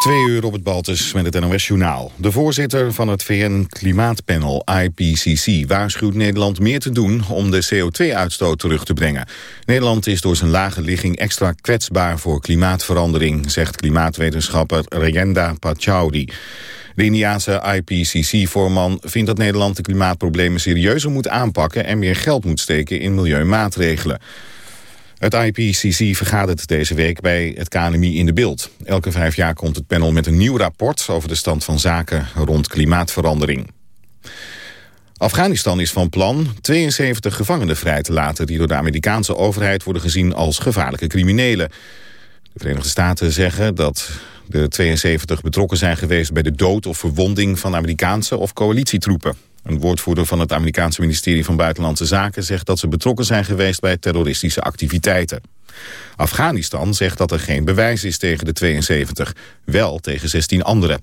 Twee uur op het Baltus met het NOS-journaal. De voorzitter van het VN-klimaatpanel IPCC waarschuwt Nederland meer te doen om de CO2-uitstoot terug te brengen. Nederland is door zijn lage ligging extra kwetsbaar voor klimaatverandering, zegt klimaatwetenschapper Rayenda Pachauri. De Indiaanse IPCC-voorman vindt dat Nederland de klimaatproblemen serieuzer moet aanpakken en meer geld moet steken in milieumaatregelen. Het IPCC vergadert deze week bij het KNMI in de beeld. Elke vijf jaar komt het panel met een nieuw rapport over de stand van zaken rond klimaatverandering. Afghanistan is van plan 72 gevangenen vrij te laten... die door de Amerikaanse overheid worden gezien als gevaarlijke criminelen. De Verenigde Staten zeggen dat de 72 betrokken zijn geweest... bij de dood of verwonding van Amerikaanse of coalitietroepen. Een woordvoerder van het Amerikaanse ministerie van Buitenlandse Zaken zegt dat ze betrokken zijn geweest bij terroristische activiteiten. Afghanistan zegt dat er geen bewijs is tegen de 72, wel tegen 16 anderen.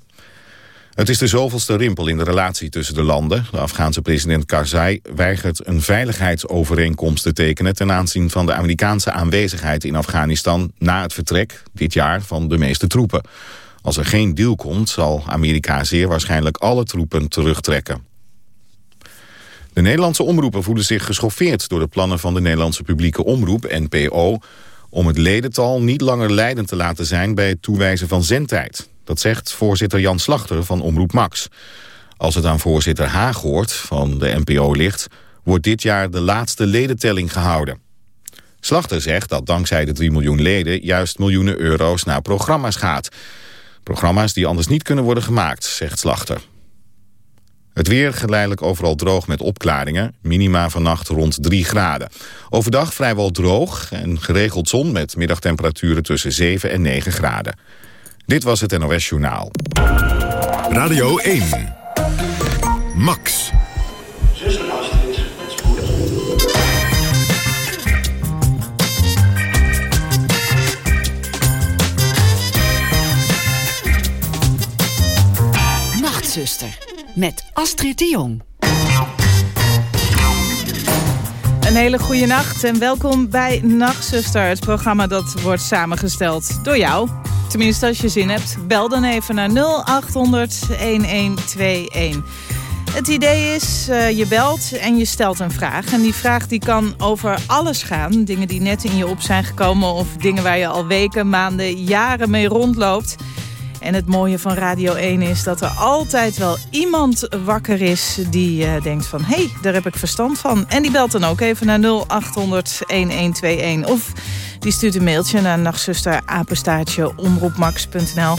Het is de zoveelste rimpel in de relatie tussen de landen. De Afghaanse president Karzai weigert een veiligheidsovereenkomst te tekenen... ten aanzien van de Amerikaanse aanwezigheid in Afghanistan... na het vertrek, dit jaar, van de meeste troepen. Als er geen deal komt, zal Amerika zeer waarschijnlijk alle troepen terugtrekken. De Nederlandse omroepen voelen zich geschoffeerd door de plannen van de Nederlandse publieke omroep, NPO, om het ledental niet langer leidend te laten zijn bij het toewijzen van zendtijd. Dat zegt voorzitter Jan Slachter van Omroep Max. Als het aan voorzitter Haag hoort, van de NPO ligt, wordt dit jaar de laatste ledentelling gehouden. Slachter zegt dat dankzij de 3 miljoen leden juist miljoenen euro's naar programma's gaat. Programma's die anders niet kunnen worden gemaakt, zegt Slachter. Het weer geleidelijk overal droog met opklaringen. Minima vannacht rond 3 graden. Overdag vrijwel droog en geregeld zon met middagtemperaturen tussen 7 en 9 graden. Dit was het NOS Journaal. Radio 1. Max. Nachtzuster met Astrid de Jong. Een hele goede nacht en welkom bij Nachtzuster. Het programma dat wordt samengesteld door jou. Tenminste, als je zin hebt, bel dan even naar 0800 1121. Het idee is, uh, je belt en je stelt een vraag. En die vraag die kan over alles gaan. Dingen die net in je op zijn gekomen... of dingen waar je al weken, maanden, jaren mee rondloopt... En het mooie van Radio 1 is dat er altijd wel iemand wakker is... die uh, denkt van, hé, hey, daar heb ik verstand van. En die belt dan ook even naar 0800-1121. Of die stuurt een mailtje naar omroepmax.nl.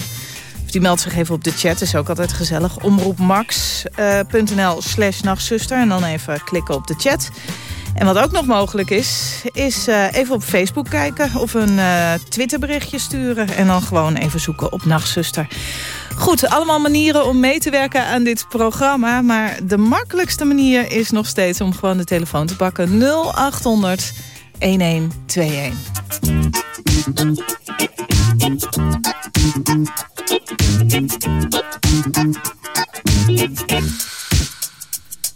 Of die meldt zich even op de chat, is ook altijd gezellig. Omroepmax.nl uh, slash nachtzuster. En dan even klikken op de chat... En wat ook nog mogelijk is, is uh, even op Facebook kijken... of een uh, Twitterberichtje sturen en dan gewoon even zoeken op Nachtzuster. Goed, allemaal manieren om mee te werken aan dit programma... maar de makkelijkste manier is nog steeds om gewoon de telefoon te pakken. 0800 1121.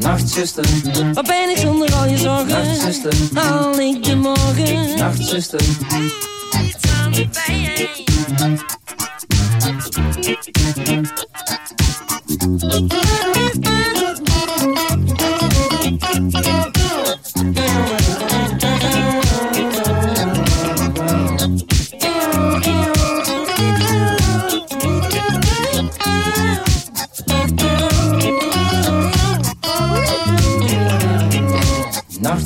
Nachtzuster, wat ben ik zonder al je zorgen? Nachtzuster, haal ik de morgen? Nachtzuster, doe iets aan de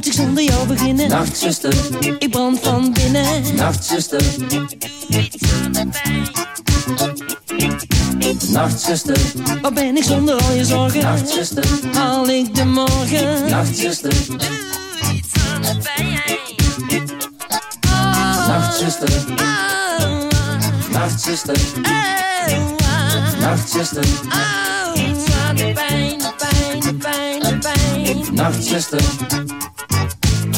Moet ik zonder jou beginnen? Nachtzuster, ik brand van binnen. Nachtzuster, doe iets aan de pijn. Nachtzuster, wat ben ik zonder al je zorgen? Nachtzuster, haal ik de morgen? Nachtzuster, doe iets aan de pijn. Nachtzuster, Nachtzuster, Nachtzuster, iets aan de pijn, de pijn, de pijn, de pijn. Nachtzuster,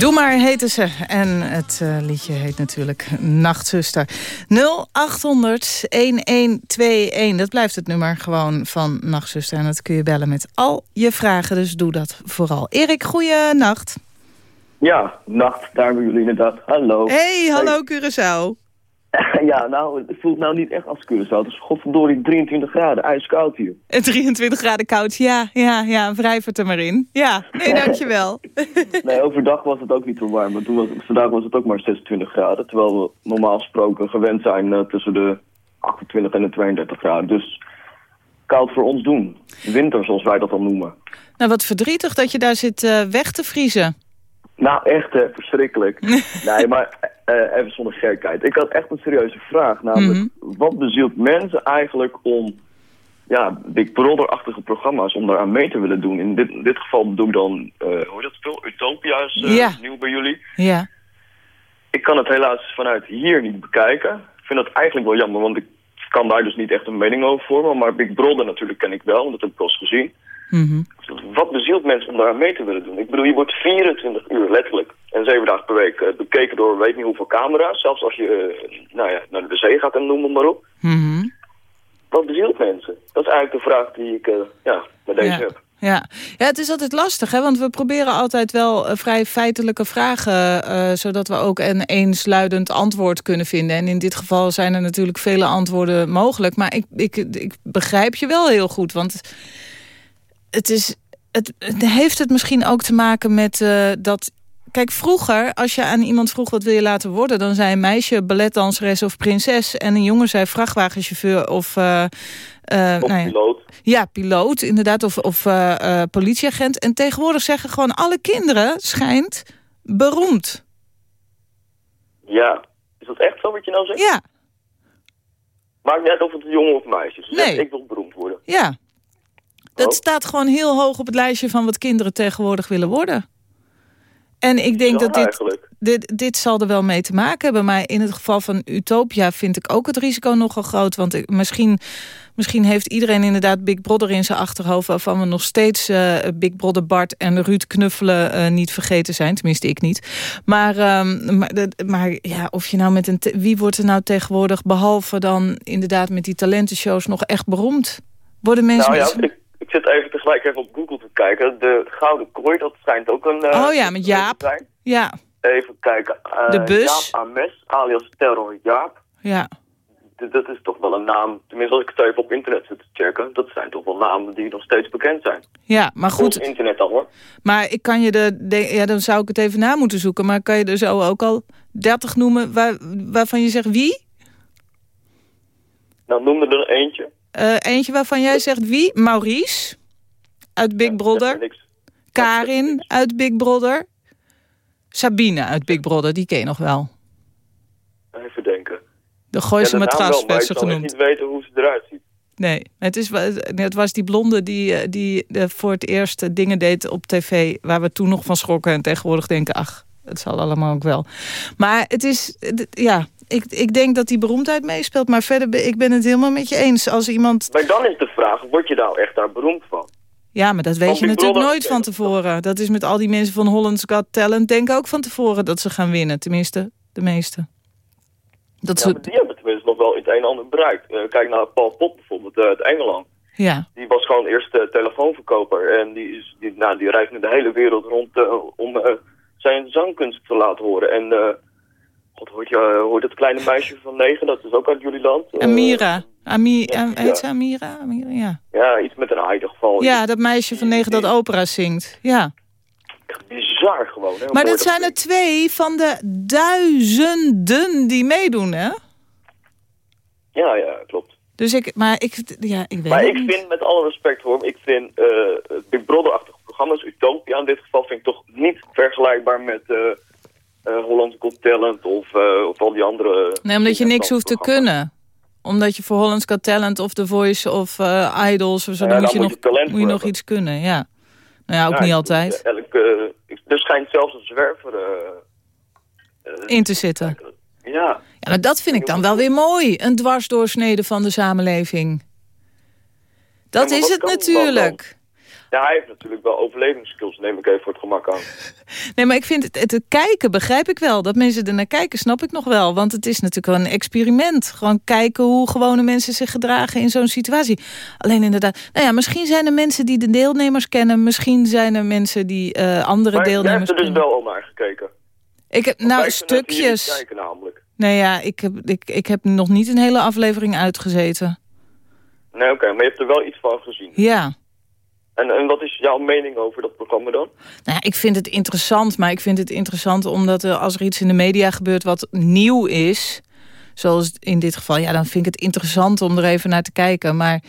Doe maar heten ze. En het eh, liedje heet natuurlijk Nachtzuster. 0800 1121. Dat blijft het nummer gewoon van Nachtzuster. En dat kun je bellen met al je vragen. Dus doe dat vooral. Erik, goeie nacht. Ja, nacht, daar hebben jullie inderdaad. Hallo. Hey, hallo Curaçao. ja, nou, het voelt nou niet echt als Curaçao. Het is godverdorie 23 graden, ijskoud hier. En 23 graden koud, ja, ja, ja, wrijf het er maar in. Ja, nee, dankjewel. nee, overdag was het ook niet zo warm. Maar toen was, vandaag was het ook maar 26 graden. Terwijl we normaal gesproken gewend zijn uh, tussen de 28 en de 32 graden. Dus koud voor ons doen. Winter, zoals wij dat dan noemen. Nou, wat verdrietig dat je daar zit uh, weg te vriezen. Nou, echt hè, verschrikkelijk. nee, maar uh, even zonder gekheid. Ik had echt een serieuze vraag. Namelijk, mm -hmm. wat bezielt mensen eigenlijk om ja, Big Brother-achtige programma's om daaraan mee te willen doen? In dit, in dit geval doe ik dan, uh, hoe heet dat spel? Utopia is uh, ja. nieuw bij jullie. Ja. Ik kan het helaas vanuit hier niet bekijken. Ik vind dat eigenlijk wel jammer, want ik kan daar dus niet echt een mening over vormen. Maar Big Brother natuurlijk ken ik wel, want dat heb ik al eens gezien. Mm -hmm. Wat bezielt mensen om daar mee te willen doen? Ik bedoel, je wordt 24 uur letterlijk en zeven dagen per week uh, bekeken door weet niet hoeveel camera's. Zelfs als je uh, nou ja, naar de zee gaat en noem maar op. Mm -hmm. Wat bezielt mensen? Dat is eigenlijk de vraag die ik uh, ja, bij deze ja. heb. Ja. ja, het is altijd lastig, hè? want we proberen altijd wel vrij feitelijke vragen... Uh, zodat we ook een eensluidend antwoord kunnen vinden. En in dit geval zijn er natuurlijk vele antwoorden mogelijk. Maar ik, ik, ik begrijp je wel heel goed, want het, is, het, het heeft het misschien ook te maken met uh, dat... Kijk, vroeger, als je aan iemand vroeg wat wil je laten worden... dan zei een meisje balletdanseres of prinses... en een jongen zei vrachtwagenchauffeur of... Uh, uh, of nou ja, piloot. Ja, piloot, inderdaad, of, of uh, politieagent. En tegenwoordig zeggen gewoon alle kinderen, schijnt, beroemd. Ja, is dat echt zo wat je nou zegt? Ja. Maakt niet uit of het een jongen of een meisje is. Nee. ik wil beroemd worden. Ja. Dat Oh. staat gewoon heel hoog op het lijstje van wat kinderen tegenwoordig willen worden. En ik denk dat dit, dit, dit zal er wel mee te maken hebben. Maar in het geval van Utopia vind ik ook het risico nogal groot. Want ik, misschien, misschien heeft iedereen inderdaad Big Brother in zijn achterhoofd... waarvan we nog steeds eh, Big Brother Bart en Ruud Knuffelen eh, niet vergeten zijn. Tenminste, ik niet. Maar, ehm, maar, maar ja, of je nou met een... Wie wordt er nou tegenwoordig, behalve dan inderdaad met die talentenshows... nog echt beroemd? Worden mensen... Nou ja, ik, ik zit even tegelijk even op Google te kijken. De Gouden Kooi, dat schijnt ook een... eh, Oh ja, met Jaap. Ja, Even kijken. Eh, De bus. Jaap Ames, alias Terror Jaap. ja. D- Dat is toch wel een naam, tenminste als ik het even op internet zit te checken, dat zijn toch wel namen die nog steeds bekend zijn. Ja, maar Goed. goed, internet dan hoor. maar ik kan je de, de- ja, dan zou ik het even na moeten zoeken, maar kan je er zo ook al 30 noemen waar, waarvan je zegt wie? Nou, noem er eentje. Uh, eentje waarvan jij zegt wie? Maurice uit Big Brother. Karin uit Big Brother. Sabine uit Big Brother, die ken je nog wel. Even denken. De Gooise ja, ze genoemd. Ik niet weten hoe ze eruit ziet. Nee, het, is, het was die blonde die, eh, die voor het eerst dingen deed op tv... waar we toen nog van schrokken en tegenwoordig denken... ach, het zal allemaal ook wel. Maar het is, ja, ik, ik denk dat die beroemdheid meespeelt. Maar verder, ik ben het helemaal met je eens. Als iemand... Maar dan is de vraag, word je nou echt daar beroemd van? Ja, maar dat weet je natuurlijk nooit van tevoren. Dat is met al die mensen van Holland's Got Talent... denken ook van tevoren dat ze gaan winnen. Tenminste, de meeste. Dat ja, die hebben tenminste nog wel het een en ander bereikt. Uh, kijk naar Paul Pot bijvoorbeeld uh, uit Engeland. Ja. Die was gewoon eerst uh, telefoonverkoper. En die, is, die, nou, die reist nu de hele wereld rond om zijn zangkunst te laten horen. En God, hoort, je, hoort het kleine meisje van negen, dat is ook uit jullie land. Amira. Ami, ja, heet ze Amira? Amira? Ja. ja, iets met een A in geval. Ja, dat meisje van negen dat opera zingt. Ja. Echt bizar gewoon. Hè, maar dat zijn er twee van de duizenden die meedoen, hè? Ja, ja, klopt. Dus ik, maar ik, ja, ik weet Maar ik niet. vind, met alle respect hoor, ik vind uh, Big Brother-achtige programma's, Utopia in dit geval, vind ik toch niet vergelijkbaar met uh, uh, Holland's Got Talent of, of al die andere... Nee, omdat je niks hoeft te kunnen omdat je voor Hollands Got Talent of The Voice of uh, Idols of zo, dan, moet je, nog, moet je nog iets kunnen. Ja. Nou ja, ook niet altijd. Elke, er schijnt zelfs een zwerver... In te zitten. Ja. Ja, maar dat vind ik dan wel weer mooi. Een dwarsdoorsnede van de samenleving. Dat is het natuurlijk. Ja, hij heeft natuurlijk wel overlevingsskills, neem ik even voor het gemak aan. Nee, maar ik vind het, het, kijken begrijp ik wel. Dat mensen er naar kijken snap ik nog wel. Want het is natuurlijk wel een experiment. Gewoon kijken hoe gewone mensen zich gedragen in zo'n situatie. Alleen inderdaad, nou ja, misschien zijn er mensen die de deelnemers kennen. Misschien zijn er mensen die uh, andere maar deelnemers kennen. Maar er dus wel al naar gekeken? Ik heb, nou, stukjes. Kijken, namelijk. Nee, ja, ik heb, ik, ik heb nog niet een hele aflevering uitgezeten. Nee, oké, maar je hebt er wel iets van gezien. Ja. En, en wat is jouw mening over dat programma dan? Nou, ik vind het interessant, maar ik vind het interessant omdat er, als er iets in de media gebeurt wat nieuw is... zoals in dit geval, ja, dan vind ik het interessant om er even naar te kijken. Maar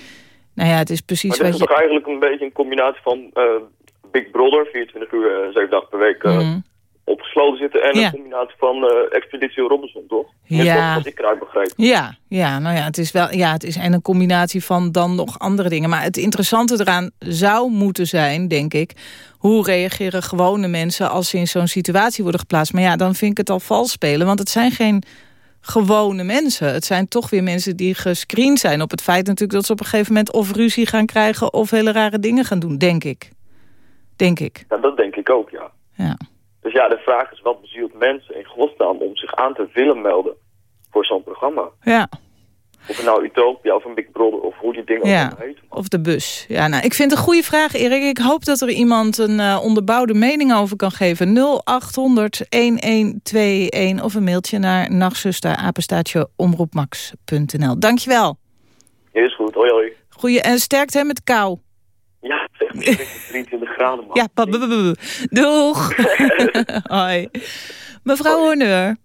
nou ja, het is precies maar wat je... is toch eigenlijk een beetje een combinatie van uh, Big Brother, 24 uur, uh, 7 dagen per week... Mm opgesloten zitten. En een combinatie van uh, Expeditie Robinson, toch? Ja. Dat ik eruit begreep. Ja, ja, nou ja, het is wel, ja, het is en een combinatie van dan nog andere dingen. Maar het interessante eraan zou moeten zijn, denk ik... hoe reageren gewone mensen als ze in zo'n situatie worden geplaatst. Maar ja, dan vind ik het al vals spelen, want het zijn geen gewone mensen. Het zijn toch weer mensen die gescreend zijn op het feit natuurlijk... dat ze op een gegeven moment of ruzie gaan krijgen... of hele rare dingen gaan doen, denk ik. Denk ik. Ja, dat denk ik ook, ja. Ja. Dus ja, de vraag is wat bezielt mensen in godsnaam om zich aan te willen melden voor zo'n programma. Ja. Of het nou Utopia of een Big Brother of hoe die dingen ja. ook heet. Of de bus. Ja, nou, ik vind het een goede vraag, Erik. Ik hoop dat er iemand een uh, onderbouwde mening over kan geven. 0800-1121 of een mailtje naar nachtzusterapenstaatjeomroepmax.nl. Dankjewel. Is goed, hoi hoi. Goeie, en sterkte hè, met kou. Ja, zeg maar 23 man. Ja, doeg. Hoi. Mevrouw Horneur.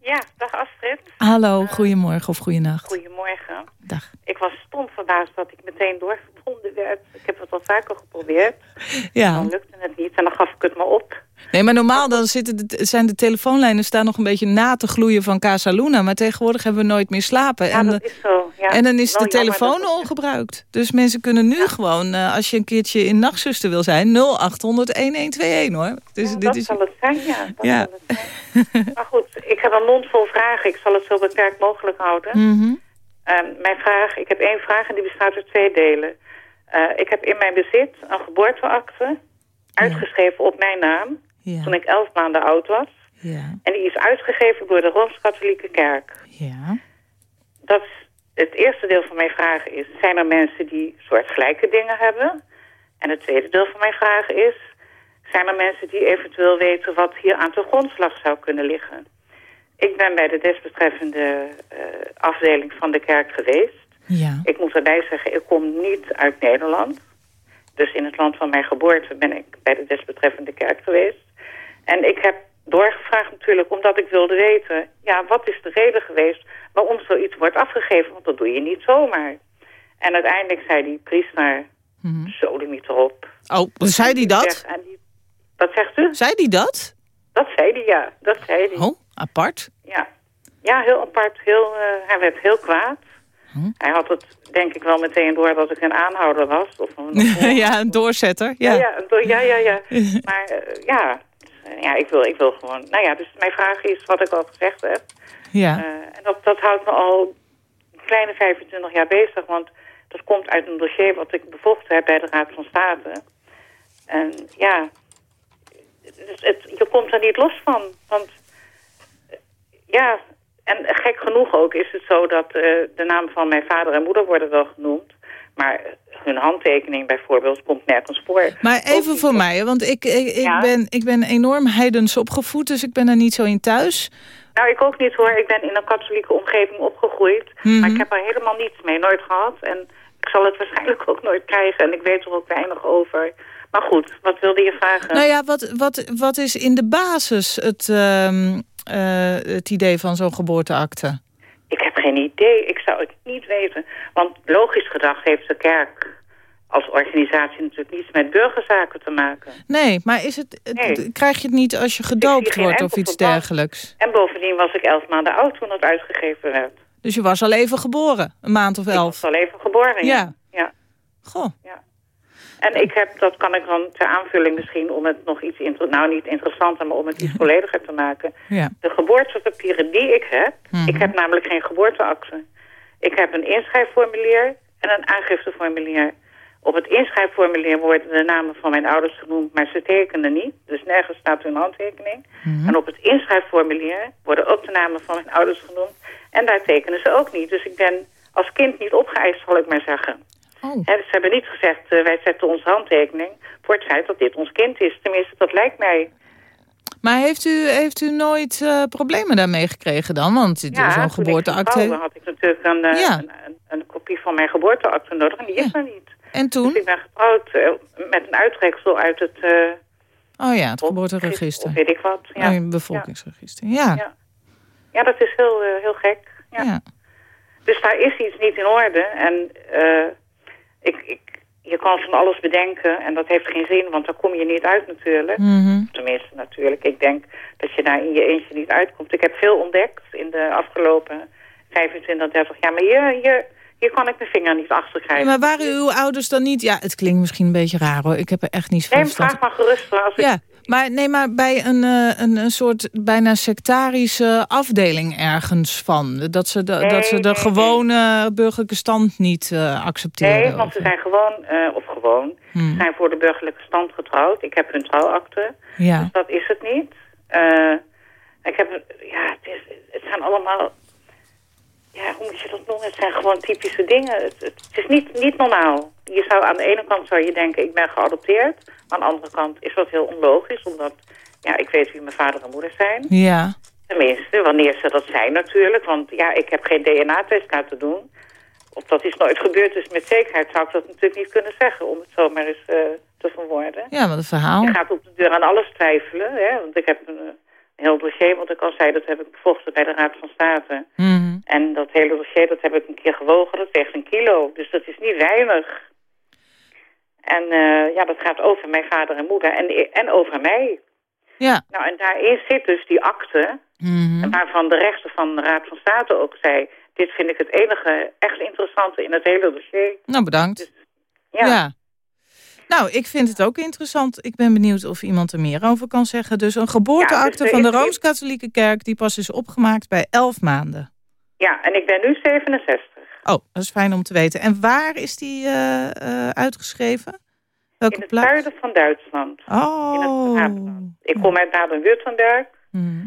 Ja, dag Astrid. Hallo, goedemorgen of goeienacht. Goedemorgen. Dag. Ik was stom verbaasd dat ik meteen doorverbonden werd. Ik heb het al vaker geprobeerd. Ja. Dan lukte het niet en dan gaf ik het maar op. Nee, maar normaal dan zitten de, zijn de telefoonlijnen staan nog een beetje na te gloeien van Casa Luna. Maar tegenwoordig hebben we nooit meer slapen. Ja, en, dat is zo. Ja. en dan is de telefoon ongebruikt. Dus mensen kunnen nu gewoon, uh, als je een keertje in nachtzuster wil zijn, 0800-1121 hoor. Dus, dit dat is... zal het zijn, ja. Dat Ja. zal het zijn. maar goed, ik heb een mond vol vragen. Ik zal het zo beperkt mogelijk houden. Mhm. Mijn vraag, ik heb één vraag en die bestaat uit twee delen. Eh, ik heb in mijn bezit een geboorteakte, uitgeschreven op mijn naam, Ja. toen ik elf maanden oud was. Ja. En die is uitgegeven door de Rooms-Katholieke Kerk. Ja. Dat het eerste deel van mijn vraag is, zijn er mensen die soortgelijke dingen hebben? En het tweede deel van mijn vraag is, zijn er mensen die eventueel weten wat hier aan de grondslag zou kunnen liggen? Ik ben bij de desbetreffende uh, afdeling van de kerk geweest. Ja. Ik moet erbij zeggen, ik kom niet uit Nederland. Dus in het land van mijn geboorte ben ik bij de desbetreffende kerk geweest. En ik heb doorgevraagd natuurlijk, omdat ik wilde weten... ja, wat is de reden geweest waarom zoiets wordt afgegeven? Want dat doe je niet zomaar. En uiteindelijk zei die priester, mm -hmm. niet erop. Oh, zei hij dat? Die, wat zegt u? Zei hij dat? Dat zei hij, ja. Dat zei hij. Oh, apart. Ja, ja heel apart. Heel, uh, hij werd heel kwaad. Hm? Hij had het denk ik wel meteen door dat ik een aanhouder was. Of een, ja, een doorzetter. Ja, ja, ja, ja. ja, maar uh, ja, ja ik, wil, ik wil gewoon... Nou ja, dus mijn vraag is wat ik al gezegd heb. Ja. Uh, en dat, dat houdt me al een kleine 25 jaar bezig. Want dat komt uit een dossier wat ik bevochten heb bij de Raad van State. En ja, het, het, je komt er niet los van. Want ja, en gek genoeg ook is het zo dat uh, de namen van mijn vader en moeder worden wel genoemd. Maar hun handtekening bijvoorbeeld komt nergens voor. Maar even voor mij, want ik, ik, ik ben, ik ben enorm heidens opgevoed, dus ik ben er niet zo in thuis. Nou, ik ook niet hoor. Ik ben in een katholieke omgeving opgegroeid. Maar ik Mhm. heb er helemaal niets mee, nooit gehad. En ik zal het waarschijnlijk ook nooit krijgen. En ik weet er ook weinig over. Maar goed, wat wilde je vragen? Nou ja, wat, wat, wat is in de basis het, ehm, eh, het idee van zo'n geboorteakte? Ik heb geen idee. Ik zou het niet weten. Want logisch gedacht heeft de kerk als organisatie natuurlijk niets met burgerzaken te maken. Nee, maar is het, Nee. krijg je het niet als je gedoopt wordt of iets verband. dergelijks? En bovendien was ik elf maanden oud toen het uitgegeven werd. Dus je was al even geboren, een maand of Ik elf. was al even geboren, ja. Ja. ja. Goh, En ik heb, dat kan ik dan ter aanvulling misschien om het nog iets, nou niet interessanter, maar om het iets vollediger te maken. ja. De geboortepapieren die ik heb, Mhm. ik heb namelijk geen geboorteakte. Ik heb een inschrijfformulier en een aangifteformulier. Op het inschrijfformulier worden de namen van mijn ouders genoemd, maar ze tekenen niet. Dus nergens staat hun handtekening. Mhm. En op het inschrijfformulier worden ook de namen van mijn ouders genoemd. En daar tekenen ze ook niet. Dus ik ben als kind niet opgeëist, zal ik maar zeggen. Oh. Dus ze hebben niet gezegd, eh, wij zetten onze handtekening voor het feit dat dit ons kind is. Tenminste, dat lijkt mij. Maar heeft u, heeft u nooit eh, problemen daarmee gekregen dan? Want zo'n toen ik geboorteakte... getrouwde had ik natuurlijk een, eh, Ja. een, een, een kopie van mijn geboorteakte nodig. En die is Ja. er niet. En Dus toen? ik ben getrouwd met een uittreksel uit het... Oh ja, het Of geboorteregister. weet ik wat. Ja, Oh, een bevolkingsregister. Ja. Ja. ja dat is heel, heel gek. Ja. ja. Dus daar is iets niet in orde. En ik, ik, je kan van alles bedenken en dat heeft geen zin, want daar kom je niet uit natuurlijk. Mhm. Tenminste, natuurlijk. Ik denk dat je daar in je eentje niet uitkomt. Ik heb veel ontdekt in de afgelopen 25, 30 jaar. Maar hier, hier, hier kan ik mijn vinger niet achter krijgen. Maar waren uw ouders dan niet... Ja, het klinkt misschien een beetje raar hoor. Ik heb er echt niet Nee, van verstand. vraag maar gerust. Als ik, Ja, maar, nee, maar bij een, eh, een, een soort bijna sectarische afdeling ergens van. Dat ze de, Nee, dat ze de nee, nee. gewone burgerlijke stand niet eh accepteren. nee, want ze zijn gewoon, eh, of gewoon, Hmm. ze zijn voor de burgerlijke stand getrouwd. Ik heb hun trouwakte. Ja. Dus dat is het niet. Ik heb, ja, het, is, het zijn allemaal, ja, hoe moet je dat noemen? Het zijn gewoon typische dingen. Het, het, het is niet, niet normaal. Je zou aan de ene kant zou je denken, ik ben geadopteerd. Aan de andere kant is dat heel onlogisch, omdat, ja, ik weet wie mijn vader en moeder zijn. Ja. Tenminste, wanneer ze dat zijn natuurlijk. Want ja, ik heb geen DNA-test laten doen. Of dat is nooit gebeurd, dus met zekerheid zou ik dat natuurlijk niet kunnen zeggen... om het zomaar eens eh, te verwoorden. ja, wat een verhaal. Je gaat op de deur aan alles twijfelen. Hè? Want ik heb een heel dossier, wat ik al zei, dat heb ik bevochten bij de Raad van State. Mhm. En dat hele dossier, dat heb ik een keer gewogen, dat weegt een kilo. Dus dat is niet weinig. En eh, ja, dat gaat over mijn vader en moeder en, en over mij. Ja. Nou, en daarin zit dus die akte, en waarvan de rechter van de Raad van State ook zei... dit vind ik het enige echt interessante in het hele dossier. Nou, bedankt. Ja, Ja. Nou, ik vind het ook interessant. Ik ben benieuwd of iemand er meer over kan zeggen. Dus een geboorteakte Ja, dus van de Rooms-Katholieke Kerk... die pas is opgemaakt bij elf maanden. ja en ik ben nu 67. Oh, dat is fijn om te weten. En waar is die eh, eh, uitgeschreven? Welke In het plaats? zuiden van Duitsland. Oh. In het Zwabeland. Ik kom uit Baden-Württemberg. Mhm.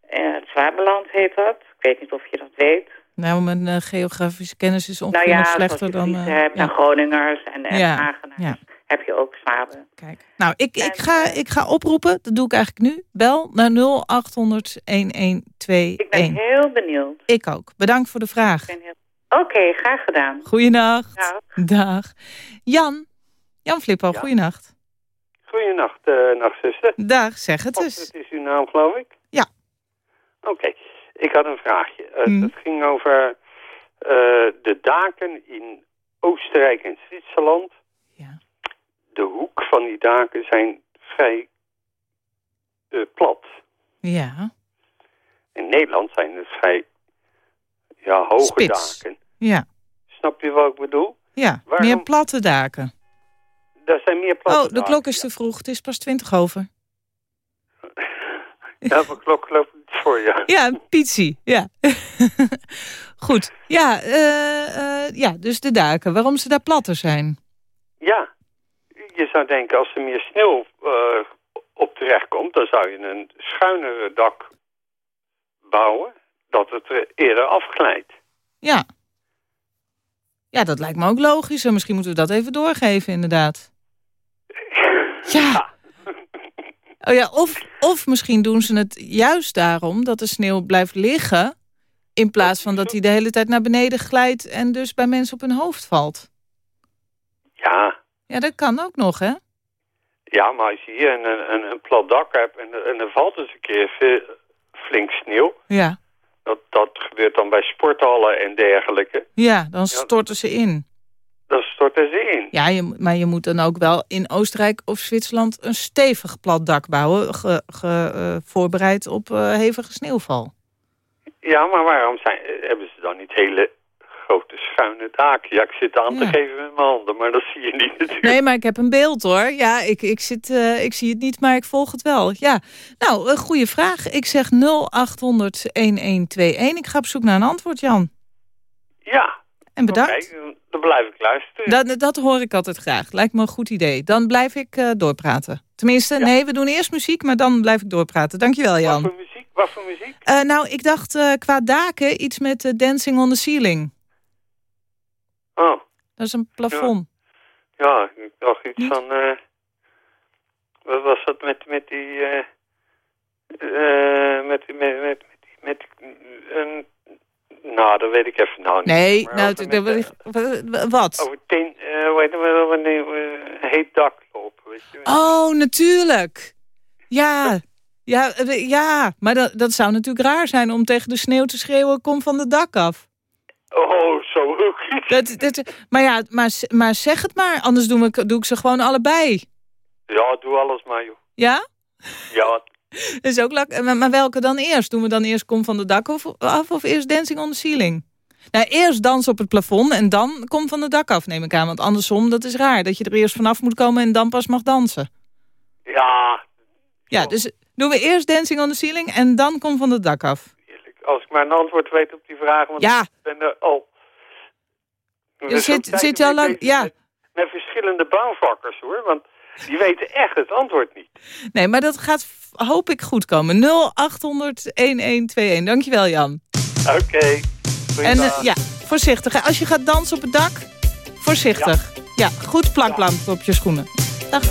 Eh, het Zwabeland heet dat. Ik weet niet of je dat weet. Nou, mijn geografische kennis is ongeveer nou ja, nog slechter dan... Hebt ja, Groningers en, en Ja, Hagenaars. ja. Heb je ook Zwaben. kijk. Nou, ik, ik, ga, eh, ik ga oproepen. Dat doe ik eigenlijk nu. Bel naar 0800 1121. Ik ben heel benieuwd. Ik ook. Bedankt voor de vraag. Heel... Oké, graag gedaan. Goeienacht. Dag. Dag. Jan. Jan Flippo, Ja. goeienacht. Goedenacht, uh, nachtzuster. Dag, zeg het eens. Het is uw naam, geloof ik? Ja. Oké, ik had een vraagje. Uh, Mm. Het ging over uh, de daken in Oostenrijk en Zwitserland. De hoek van die daken zijn vrij uh, plat. Ja. In Nederland zijn het vrij ja, hoge Spits. daken. Ja. Snap je wat ik bedoel? Ja, Waarom- meer platte daken. Daar zijn meer platte Oh, de daken. klok is te vroeg. Het is pas twintig over. Ja, mijn klok loopt niet voor je. Ja, pizzie. Ja. Goed. Ja, eh, eh, ja, dus de daken. Waarom ze daar platter zijn? Ja, je zou denken als er meer sneeuw eh, op terecht komt, dan zou je een schuinere dak bouwen, dat het er eerder afglijdt. Ja. Ja, dat lijkt me ook logisch. En misschien moeten we dat even doorgeven, inderdaad. Ja. Oh ja, of, of misschien doen ze het juist daarom dat de sneeuw blijft liggen... in plaats van dat hij de hele tijd naar beneden glijdt... en dus bij mensen op hun hoofd valt. Ja, Ja, dat kan ook nog, hè? ja maar als je hier een, een, een plat dak hebt en, en er valt eens een keer flink sneeuw, Ja. dat, dat gebeurt dan bij sporthallen en dergelijke, Ja, dan storten ze in. dan storten ze in. Ja, je, maar je moet dan ook wel in Oostenrijk of Zwitserland... een stevig plat dak bouwen... Ge, ge- eh, voorbereid op eh, hevige sneeuwval. Ja, maar waarom zijn, hebben ze dan niet hele grote schuine daken? Ja, ik zit aan te geven met mijn handen, maar dat zie je niet natuurlijk. Nee, maar ik heb een beeld hoor. Ja, ik, ik, zit, eh, ik zie het niet, maar ik volg het wel. Ja, nou, een goede vraag. Ik zeg 0800-1121. Ik ga op zoek naar een antwoord, Jan. Ja, En bedankt. dan blijf ik luisteren. Dat, dat hoor ik altijd graag. Lijkt me een goed idee. Dan blijf ik eh, doorpraten. Tenminste, Ja. nee, we doen eerst muziek, maar dan blijf ik doorpraten. Dankjewel, Wat Jan. voor muziek? Wat voor muziek? Eh, nou, ik dacht qua daken iets met Dancing on the Ceiling. Oh, Dat is een plafond. ja, ik dacht iets Niet? van... eh wat was dat met, met die... eh eh met, met, met, met, met, een nou, dat weet ik even nou niet. Nee, Maar nou, met, wat? Over teen, hoe heet het, wanneer we heet dak lopen, weet je. Oh, natuurlijk. Ja, ja, ja. maar dat, dat zou natuurlijk raar zijn om tegen de sneeuw te schreeuwen... kom van de dak af. Oh, zo ook. Dat, dat, maar ja, maar, maar zeg het maar. Anders doen we, doe ik ze gewoon allebei. Ja, doe alles maar, joh. Ja? Ja, Dat is ook lak. Maar, maar welke dan eerst? Doen we dan eerst kom van de dak of, af of eerst dancing on the ceiling? Nou, eerst dans op het plafond en dan kom van de dak af, neem ik aan. Want andersom, dat is raar. Dat je er eerst vanaf moet komen en dan pas mag dansen. ja, Ja, dus doen we eerst dancing on the ceiling en dan kom van het dak af. Als ik maar een antwoord weet op die vraag, want Ja. ik ben er al... Je zit, zit al lang... Ja, Met, met verschillende bouwvakkers, hoor. Want die weten echt het antwoord niet. nee, maar dat gaat, hoop ik, goed komen. 0800-1121. Dankjewel, Jan. Oké. En eh, ja, voorzichtig. Als je gaat dansen op het dak, voorzichtig. Ja, goed plakband op je schoenen. Dag.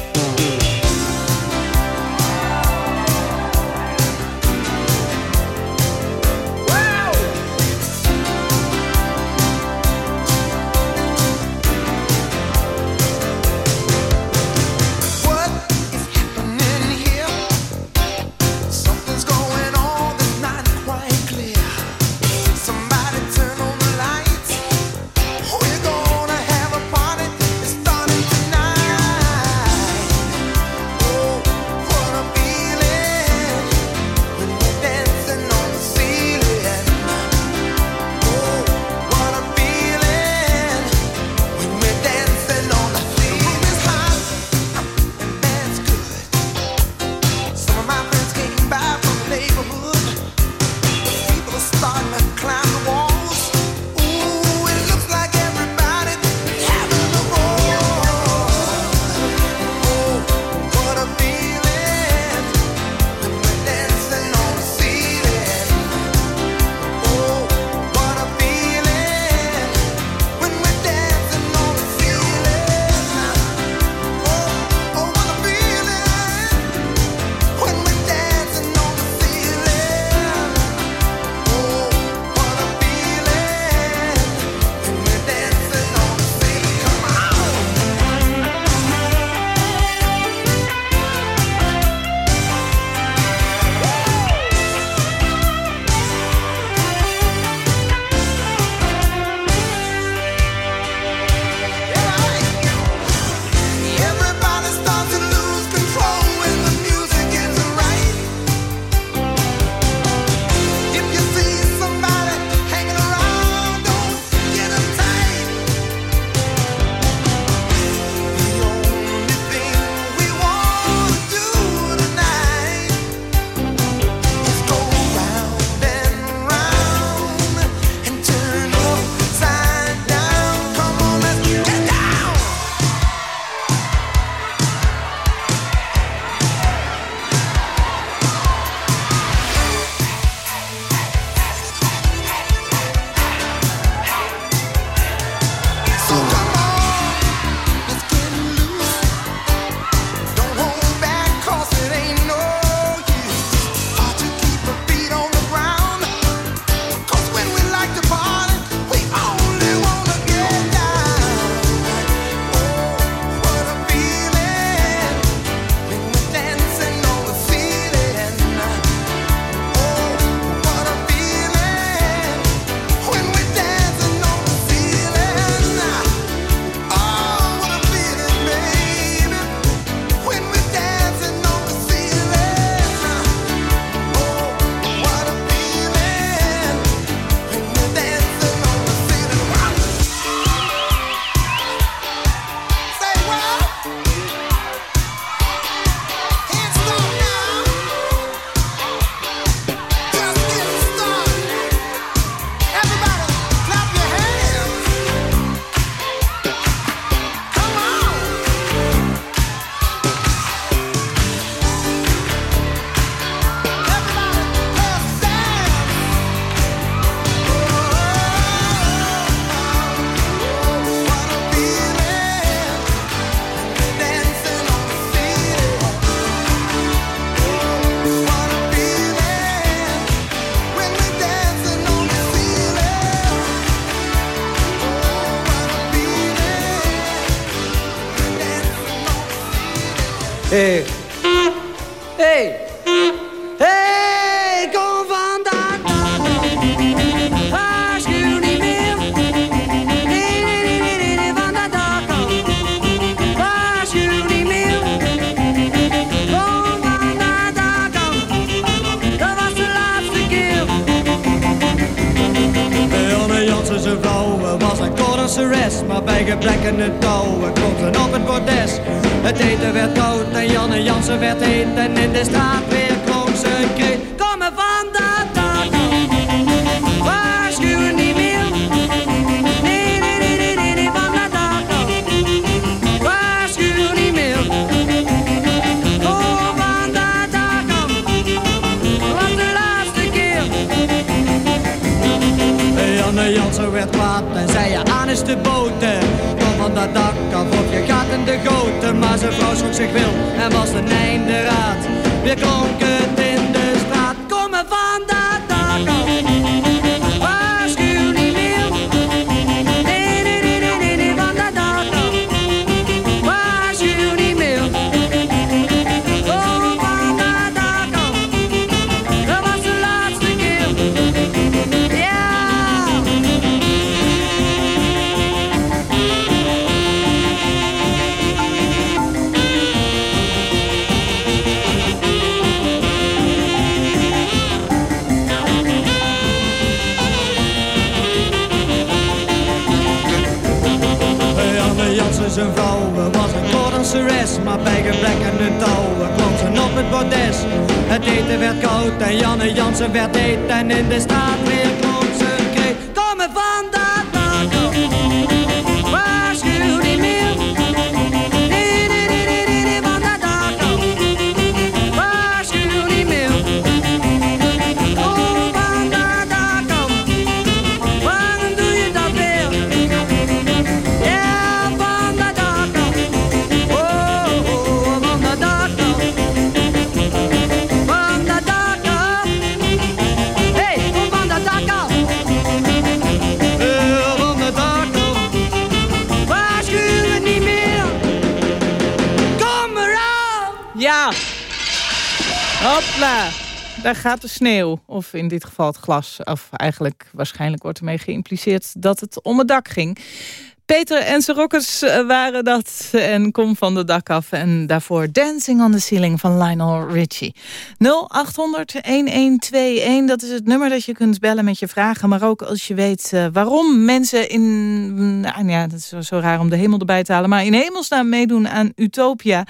De boten. Kom van dat dak af of je gaat in de goten. Maar zijn vrouw schrok zich wil en was een einde raad. Weer klonk Het eten werd koud en Janne Jansen werd heet en in de straat Daar gaat de sneeuw. Of in dit geval het glas. Of eigenlijk, waarschijnlijk wordt ermee geïmpliceerd dat het om het dak ging. Peter en zijn rockers eh, waren dat. En kom van de dak af. En daarvoor Dancing on the Ceiling van Lionel Richie. 0800-1121. Dat is het nummer dat je kunt bellen met je vragen. Maar ook als je weet eh, waarom mensen in... Nou ja, dat is zo- raar om de hemel erbij te halen. Maar in hemelsnaam meedoen aan Utopia.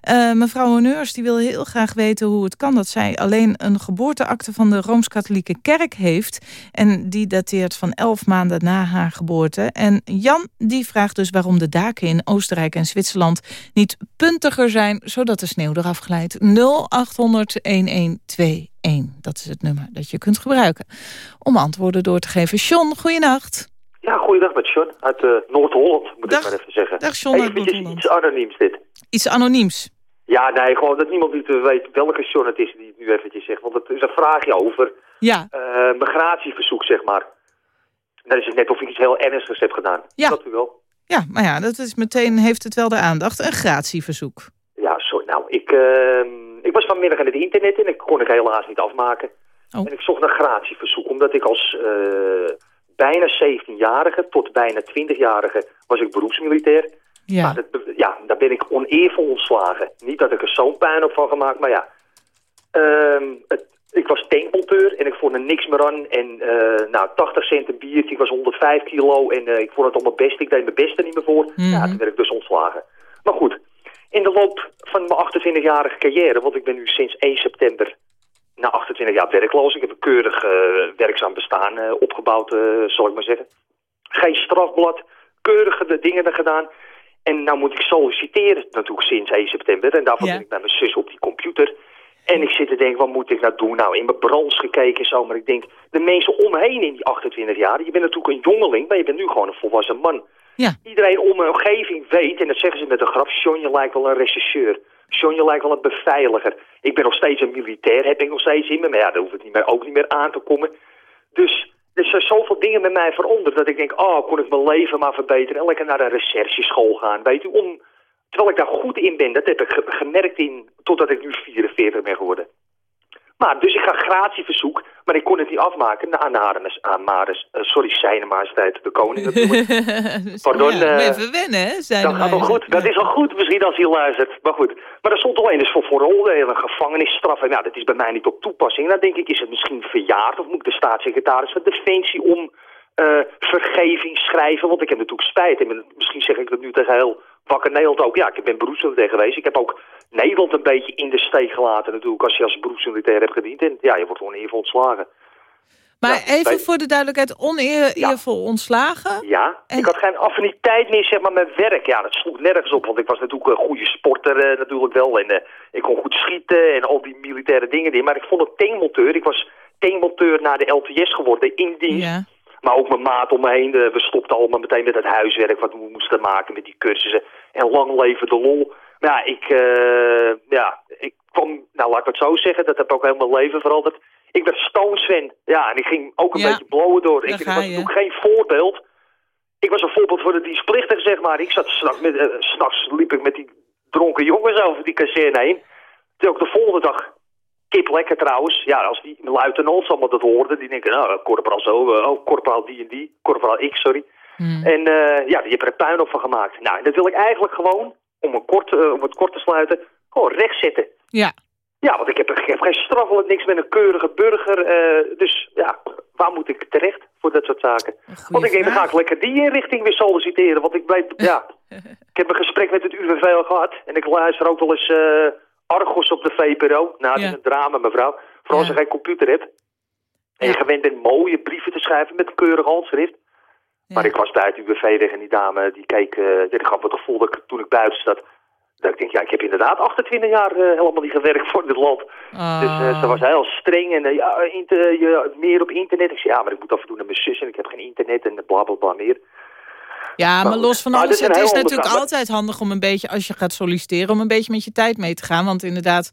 Eh, mevrouw Honneurs die wil heel graag weten hoe het kan... dat zij alleen een geboorteakte van de Rooms-Katholieke Kerk heeft. En die dateert van elf maanden na haar geboorte. En Jan die vraagt dus waarom de daken in Oostenrijk en Zwitserland... niet puntiger zijn, zodat de sneeuw eraf glijdt. 0800-1121. Dat is het nummer dat je kunt gebruiken. Om antwoorden door te geven. John, goeienacht. Ja, goeiedag met John uit eh, Noord-Holland, moet Dag. ik maar even zeggen. Dag, John uit Eventjes Noord-Holland. iets anoniems dit. Iets anoniems. Ja, nee, gewoon dat niemand niet weet welke John het is die het nu eventjes zegt. Want het is een vraagje over Ja, eh migratieverzoek, zeg maar. Dan is het net of ik iets heel ernstigs heb gedaan. Ja. Dat u wel? ja maar ja, dat is meteen heeft het wel de aandacht. Een gratieverzoek. Ja, sorry. Nou, ik, ehm, ik was vanmiddag aan het internet en ik kon ik helaas niet afmaken. Oh. En ik zocht een gratieverzoek, omdat ik als eh, bijna 17-jarige tot bijna 20-jarige was ik beroepsmilitair. Ja. Maar dat, ja, daar ben ik oneervol ontslagen. Niet dat ik er zo'n puin op van gemaakt, maar ja. Ehm, het, ik was tankmonteur en ik vond er niks meer aan. En eh, nou, 80 cent een biertje, ik was 105 kilo en eh, ik vond het allemaal best. Ik deed mijn best er niet meer voor. Mhm. Ja, toen werd ik dus ontslagen. Maar goed, in de loop van mijn 28-jarige carrière, want ik ben nu sinds 1 september na 28 jaar werkloos. Ik heb een keurig eh, werkzaam bestaan opgebouwd, zal ik maar zeggen. Geen strafblad, keurige de dingen gedaan. En nou moet ik solliciteren natuurlijk sinds 1 september. En daarvoor Ja. ben ik bij mijn zus op die computer. En ik zit te denken, wat moet ik nou doen? Nou, in mijn branche gekeken en zo. Maar ik denk, de mensen omheen in die 28 jaar... je bent natuurlijk een jongeling, maar je bent nu gewoon een volwassen man. Ja. Iedereen om mijn omgeving weet, en dat zeggen ze met een grap... John, je lijkt wel een rechercheur. John, je lijkt wel een beveiliger. Ik ben nog steeds een militair, heb ik nog steeds in me. Maar ja, daar hoeft het niet meer, ook niet meer aan te komen. Dus er zijn zoveel dingen met mij veranderd... dat ik denk, oh, kon ik mijn leven maar verbeteren... en lekker naar een rechercheschool gaan, weet u... om Terwijl ik daar goed in ben, dat heb ik ge- gemerkt in, totdat ik nu 44 ben geworden. Maar, dus ik ga gratieverzoek, maar ik kon het niet afmaken aan Maris, aan Maris, eh, sorry, zijn majesteit de koning natuurlijk. Pardon, ja, eh, even wennen, hè? Zijn dat gaat wel eens. goed. Dat is wel goed misschien als hij luistert. Maar goed. Maar er stond alleen dus voor veroordelen, een gevangenisstraf. En nou, dat is bij mij niet op toepassing. Dan denk ik, is het misschien verjaard? Of moet ik de staatssecretaris van Defensie om eh, vergeving schrijven? Want ik heb natuurlijk spijt. En misschien zeg ik dat nu tegen heel wakker Nederland ook. Ja, ik ben beroepsmilitair geweest. Ik heb ook Nederland een beetje in de steek gelaten natuurlijk. Als je als beroepsmilitair hebt gediend. En ja, je wordt gewoon even ontslagen. Maar Ja, even voor de duidelijkheid, oneervol ontslagen. Ja, ik had geen affiniteit meer zeg maar, met werk. Ja, dat sloeg nergens op, want ik was natuurlijk een goede sporter eh, natuurlijk wel. En eh, ik kon goed schieten en al die militaire dingen. Die, maar ik vond het tankmonteur. Ik was tankmonteur naar de LTS geworden in dienst. Ja. Maar ook mijn maat om me heen. eh, we stopten allemaal meteen met het huiswerk wat we moesten maken met die cursussen. En lang leven de lol. Maar ja, ik, eh, ja, ik kwam, nou laat ik het zo zeggen, dat heb ook helemaal mijn leven veranderd. Ik werd Stones fan. Ja, en ik ging ook een Ja, beetje blowen door. Ik ik was natuurlijk geen voorbeeld. Ik was een voorbeeld voor de dienstplichtige, zeg maar. Ik zat s'nachts, met, eh, s'nachts liep ik met die dronken jongens over die kazerne heen. Toen ook de volgende dag, kip lekker trouwens. Ja, als die luitenants allemaal dat hoorden, die denken, nou, korporaal zo, eh, oh, korporaal die en die, korporaal X, sorry. Hmm. En eh, ja, die hebben er puin op van gemaakt. Nou, en dat wil ik eigenlijk gewoon, om, een kort, eh, om het kort te sluiten, gewoon rechtzetten. Ja. Ja, want ik heb, ik heb geen straffelijk niks met een keurige burger. eh, dus ja, waar moet ik terecht voor dat soort zaken? Want ik denk, dan ga ik lekker die inrichting weer solliciteren. Want ik blijf, ja, ik heb een gesprek met het UWV al gehad. En ik luister ook wel eens Argos op de VPRO. Nou, het is Ja. een drama, mevrouw. Vooral als je geen computer hebt. En je gewend bent mooie brieven te schrijven met een keurig handschrift. Maar ik was bij het UWV weg en die dame die keek, die gaf me het gevoel dat ik, toen ik buiten zat, dat ik denk, ja, ik heb inderdaad 28 jaar eh, helemaal niet gewerkt voor dit land. Dus eh, ze was heel streng en eh, ja, inter- meer op internet. Ik zei, ja, maar ik moet af en toe naar mijn zus en ik heb geen internet en bla bla bla meer. Ja, maar los van alles, het is natuurlijk altijd handig om een beetje, als je gaat solliciteren, om een beetje met je tijd mee te gaan. Want inderdaad,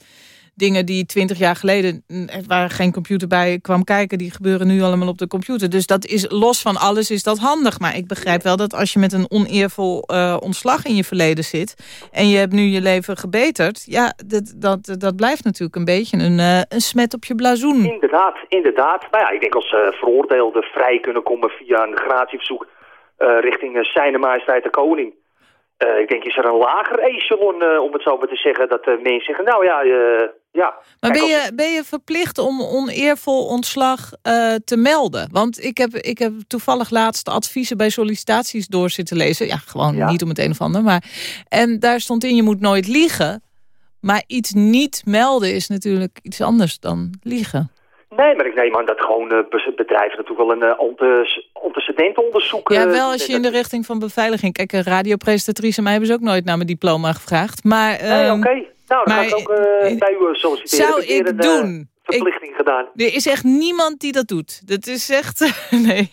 dingen die twintig jaar geleden, mm, waar geen computer bij kwam kijken, die gebeuren nu allemaal op de computer. Dus dat is, los van alles is dat handig. Maar ik begrijp wel dat als je met een oneervol eh, ontslag in je verleden zit, en je hebt nu je leven gebeterd, ja, dat, dat, dat blijft natuurlijk een beetje een, eh, een smet op je blazoen. Inderdaad, inderdaad. Maar ja, ik denk als uh, veroordeelden vrij kunnen komen via een gratieverzoek eh, richting zijn majesteit de koning. Uh, ik denk, is er een lager echelon, uh, om het zo maar te zeggen, dat uh, mensen zeggen, nou ja, ja. Maar ben je, ben je verplicht om oneervol ontslag te melden? Want ik heb, ik heb toevallig laatst adviezen bij sollicitaties door zitten lezen. Ja, gewoon ja. niet om het een of ander. Maar, en daar stond in, je moet nooit liegen. Maar iets niet melden is natuurlijk iets anders dan liegen. Nee, maar ik neem aan dat gewoon uh, bedrijven natuurlijk wel een uh, antecedentenonderzoek... Ja, wel als je in de richting van beveiliging... Kijk, een radiopresentatrice, mij hebben ze ook nooit naar mijn diploma gevraagd. Maar, nee, um, oké. Okay. Nou, dan maar, ga ik ook bij u solliciteren. Zou ik doen. Verplichting ik, gedaan. Er is echt niemand die dat doet. Dat is echt... nee.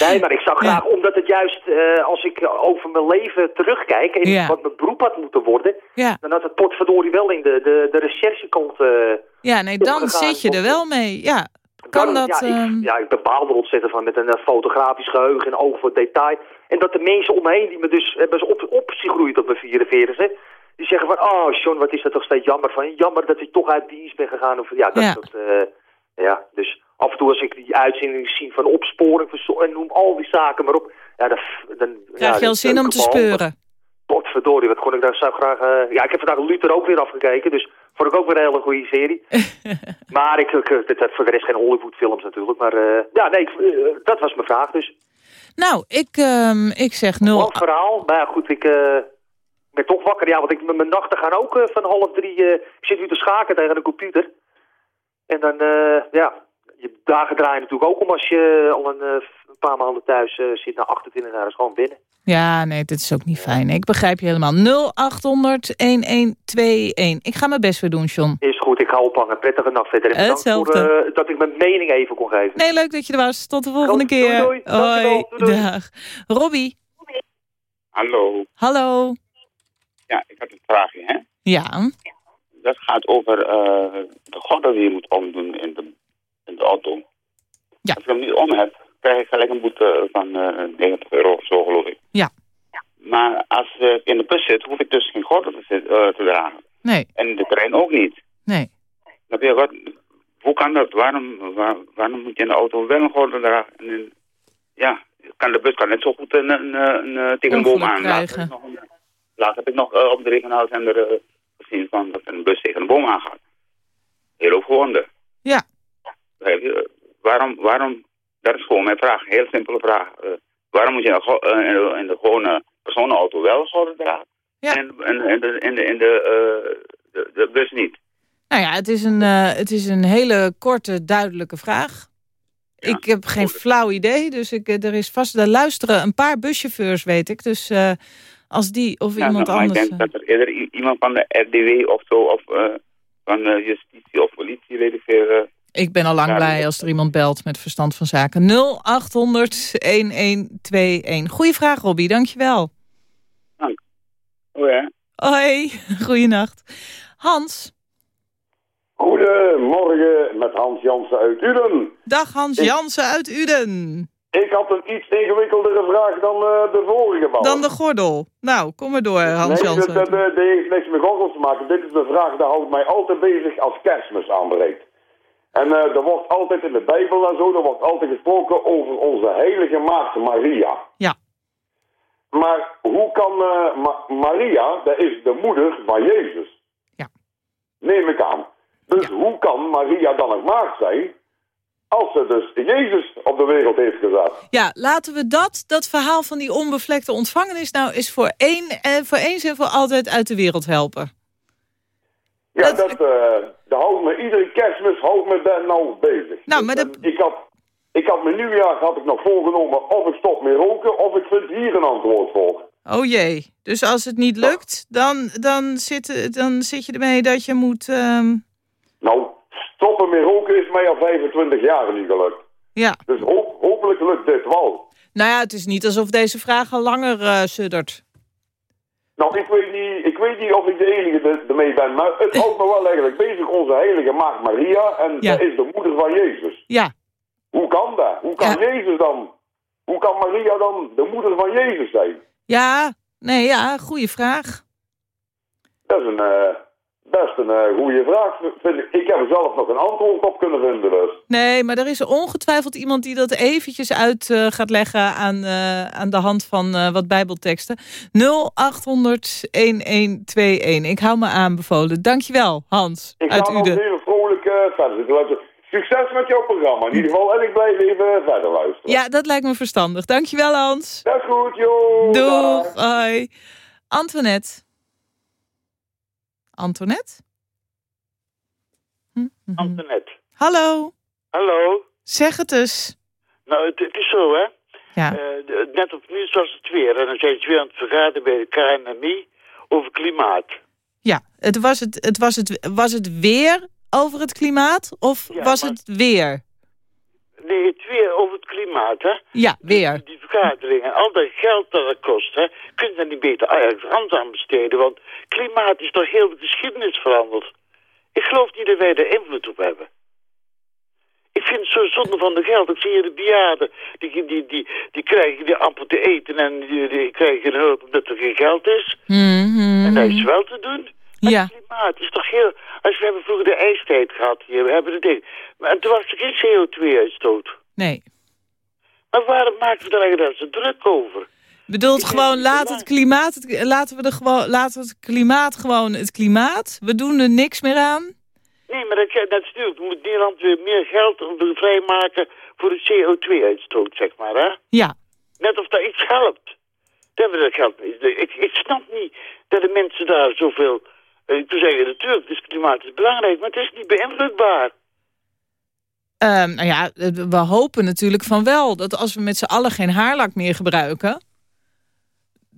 nee, maar ik zou graag, ja. omdat het juist... Uh, als ik over mijn leven terugkijk... en ja. wat mijn beroep had moeten worden... Ja. dan had het potverdorie wel in de, de, de recherchekant... Uh, ja, nee, dan zit je er wel mee. Ja, kan dat... Ja, ik, ja, ik bepaal er ontzettend van met een uh, fotografisch geheugen en oog voor detail. En dat de mensen omheen die me dus hebben op, op zien groeien tot mijn 44 die zeggen van, oh John, wat is dat toch steeds jammer van. Jammer dat ik toch uit dienst ben gegaan. Of, ja, dat, ja. Dat, uh, ja, dus af en toe als ik die uitzending zie van opsporing en noem al die zaken maar op. Ja, dan, dan, Krijg ja, je al zin om te speuren? Potverdorie, wat kon ik daar zo graag... Uh, ja, ik heb vandaag Luther ook weer afgekeken, dus vond ik ook weer een hele goede serie. maar ik, ik, het heeft voor de rest geen Hollywood-films natuurlijk. Maar uh, ja, nee, uh, dat was mijn vraag dus. Nou, ik, um, ik zeg nul... Lang verhaal, maar ja, goed, ik... Uh, ik ben toch wakker, ja, want ik, mijn nachten gaan ook uh, van half drie... Uh, ik zit nu te schaken tegen een computer. En dan, uh, ja, je dagen draaien natuurlijk ook om als je al een, een paar maanden thuis zit. Na 28 jaar is gewoon binnen. Ja, nee, dat is ook niet fijn. Ik begrijp je helemaal. 0800-1121. Ik ga mijn best weer doen, John. Is goed, ik ga ophangen. Prettige nacht verder. En Hetzelfde. Voor, uh, dat ik mijn mening even kon geven. Nee, leuk dat je er was. Tot de volgende goed, keer. Doei, doei. Hoi. Doei, doei. Dag. Robbie. Hallo. Hallo. Ja, ik had een vraagje, hè? Ja. Dat gaat over uh, de gordel die je moet omdoen in de, in de auto. Ja. Als ik hem niet om heb, krijg ik gelijk een boete van uh, 90 euro of zo, geloof ik. Ja. Maar als ik in de bus zit, hoef ik dus geen gordel te, zit- eh, te dragen. Nee, En de trein ook niet. nee. Snap je, wat, hoe kan dat? Waarom, waar- waarom moet je in de auto wel een gordel dragen? En ja, kan de bus kan net zo goed een, een, een, een tegen een boom Ongeluk aan. Laatst krijgen. heb ik nog, eh, op de regionaalzender uh, gezien van dat een bus tegen een boom aangaat. Heel opgewonden. Ja. Je? Waarom, waarom, dat is gewoon mijn vraag, een heel simpele vraag. Eh, waarom moet je in de, eh, in in gewone personenauto wel gordel dragen? Ja. En, en, en de, in de, in de, eh, de, de bus niet? Nou ja, het is een, eh, het is een hele korte, duidelijke vraag. ik heb geen flauw idee, dus ik, eh, er is vast... Er luisteren een paar buschauffeurs, weet ik. Dus eh, als die of Ja, iemand nou, maar anders... ik denk dat er eerder iemand van de RDW of zo, of eh, van eh, justitie of politie, weet ik veel. eh, Ik ben al lang blij als er iemand belt met verstand van zaken. 0800 1121. Goeie vraag, Robbie. Dankjewel. oh ja. Hoi, goeienacht. Hans. Goedemorgen met Hans Jansen uit Uden. Dag Hans Jansen uit Uden. Ik had een iets ingewikkeldere vraag dan eh, de vorige bal. Dan de gordel. Nou, kom maar door, Hans nee, Jansen. dat, dat heeft niks met gordels te maken. Dit is de vraag, die houdt mij altijd bezig als kerstmis aanbreekt. En eh, er wordt altijd in de Bijbel en zo, er wordt altijd gesproken over onze heilige maagd Maria. Ja. Maar hoe kan eh, Ma- Maria, dat is de moeder van Jezus. Ja. Neem ik aan. Dus hoe kan Maria dan een maagd zijn, als ze dus Jezus op de wereld heeft gezet? Ja, laten we dat, dat verhaal van die onbevlekte ontvangenis... nou eens voor, één, eh, voor eens en voor altijd uit de wereld helpen. Ja, dat, eh dat houdt me iedere kerstmis houdt me daar nou bezig. Nou, maar En ik, had, ik had mijn nieuwjaar had ik nog voorgenomen of ik stop met roken of ik vind hier een antwoord voor. Oh jee. Dus als het niet lukt, dan, dan, zit, dan zit je ermee dat je moet... ehm, Nou, stoppen met roken is mij al 25 jaar niet gelukt. ja. Dus hopelijk lukt dit wel. Nou ja, het is niet alsof deze vraag al langer eh, suddert. Nou, ik weet niet, ik weet niet of ik de enige er- ermee ben, maar het houdt me wel eigenlijk bezig. Onze heilige maagd Maria en Ja. is de moeder van Jezus. Ja. Hoe kan dat? Hoe kan Jezus dan? Hoe kan Maria dan de moeder van Jezus zijn? Ja, nee, ja, goede vraag. Dat is een, eh, best een eh, goede vraag, vind ik. Ik heb er zelf nog een antwoord op kunnen vinden, dus. Nee, maar er is ongetwijfeld iemand die dat eventjes uit eh, gaat leggen aan, eh, aan de hand van wat bijbelteksten. 0800 1121. Ik hou me aanbevolen. Dankjewel, Hans, Ik uit ga nog Uden. even vrolijk verder. Succes met jouw programma in ieder geval. En ik blijf even verder luisteren. Ja, dat lijkt me verstandig. Dankjewel, Hans. Dat is goed, joh. Doeg, hoi. Antoinette. Antoinette? Antoinette. Hallo. Hallo. Zeg het eens. Nou, het, het is zo, hè. Ja. Eh, net op het nieuws was het weer. En dan zijn ze weer aan het vergaderen bij de KNMI over klimaat. Ja, het was het, het, was het, was het weer over het klimaat of Ja, was maar- het weer? Nee, het weer over het klimaat, hè. Ja, weer. Die vergadering en al dat geld dat het kost, hè. Kun je daar niet beter ergens anders aan besteden? Want klimaat is toch heel de geschiedenis veranderd. Ik geloof niet dat wij er invloed op hebben. Ik vind het zo zonde van de geld. Ik zie hier de bejaarden, die, die, die, die krijgen die amper te eten en die, die krijgen hulp omdat er geen geld is. En dat is wel te doen. Maar Ja. het klimaat is toch heel... Als we hebben vroeger de ijstijd gehad hier, we hebben de ding. Maar toen was er geen CO2-uitstoot. Nee. Maar waarom maken we daar eigenlijk zo druk over? Bedoelt gewoon, laat het klimaat, het- laten we de gewoon, laten we het klimaat gewoon het klimaat. We doen er niks meer aan. Nee, maar dat, dat is natuurlijk. Moet Nederland weer meer geld vrijmaken voor de CO2-uitstoot, zeg maar, hè? Ja. Net of dat iets helpt. Dat hebben we dat geld niet. Ik, ik snap niet dat de mensen daar zoveel... Uh, te zeggen, natuurlijk, het klimaat is belangrijk, maar het is niet beïnvloedbaar. Ehm, nou ja, we hopen natuurlijk van wel dat als we met z'n allen geen haarlak meer gebruiken,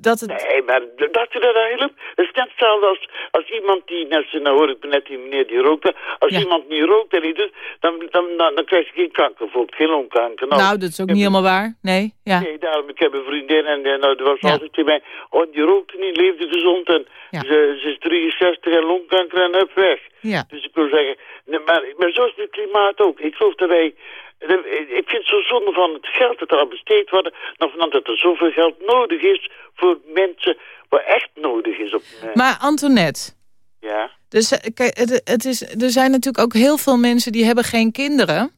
dat het... Nee, maar dat je dat helpt. Het is net hetzelfde als, als iemand die, net, nou hoor ik net die meneer die rookte, als iemand niet rookt en niet doet, dan, dan, dan, dan krijg je geen kanker, bijvoorbeeld geen longkanker. Nou, dat is ook niet helemaal waar. Nee, ja. Nee, daarom, ik heb een vriendin en nou, die was altijd tegen mij, oh, die rookte niet, leefde gezond en ze, ze is 63 en longkanker en hup weg. Ja. Dus ik wil zeggen, maar, maar zo is het klimaat ook. Ik geloof dat wij Ik vind het zo zonde van het geld dat er aan besteed wordt... van dat er zoveel geld nodig is voor mensen waar echt nodig is. Op, eh, Maar Antoinette, Ja, dus, eh, kijk, het, het is, er zijn natuurlijk ook heel veel mensen die hebben geen kinderen.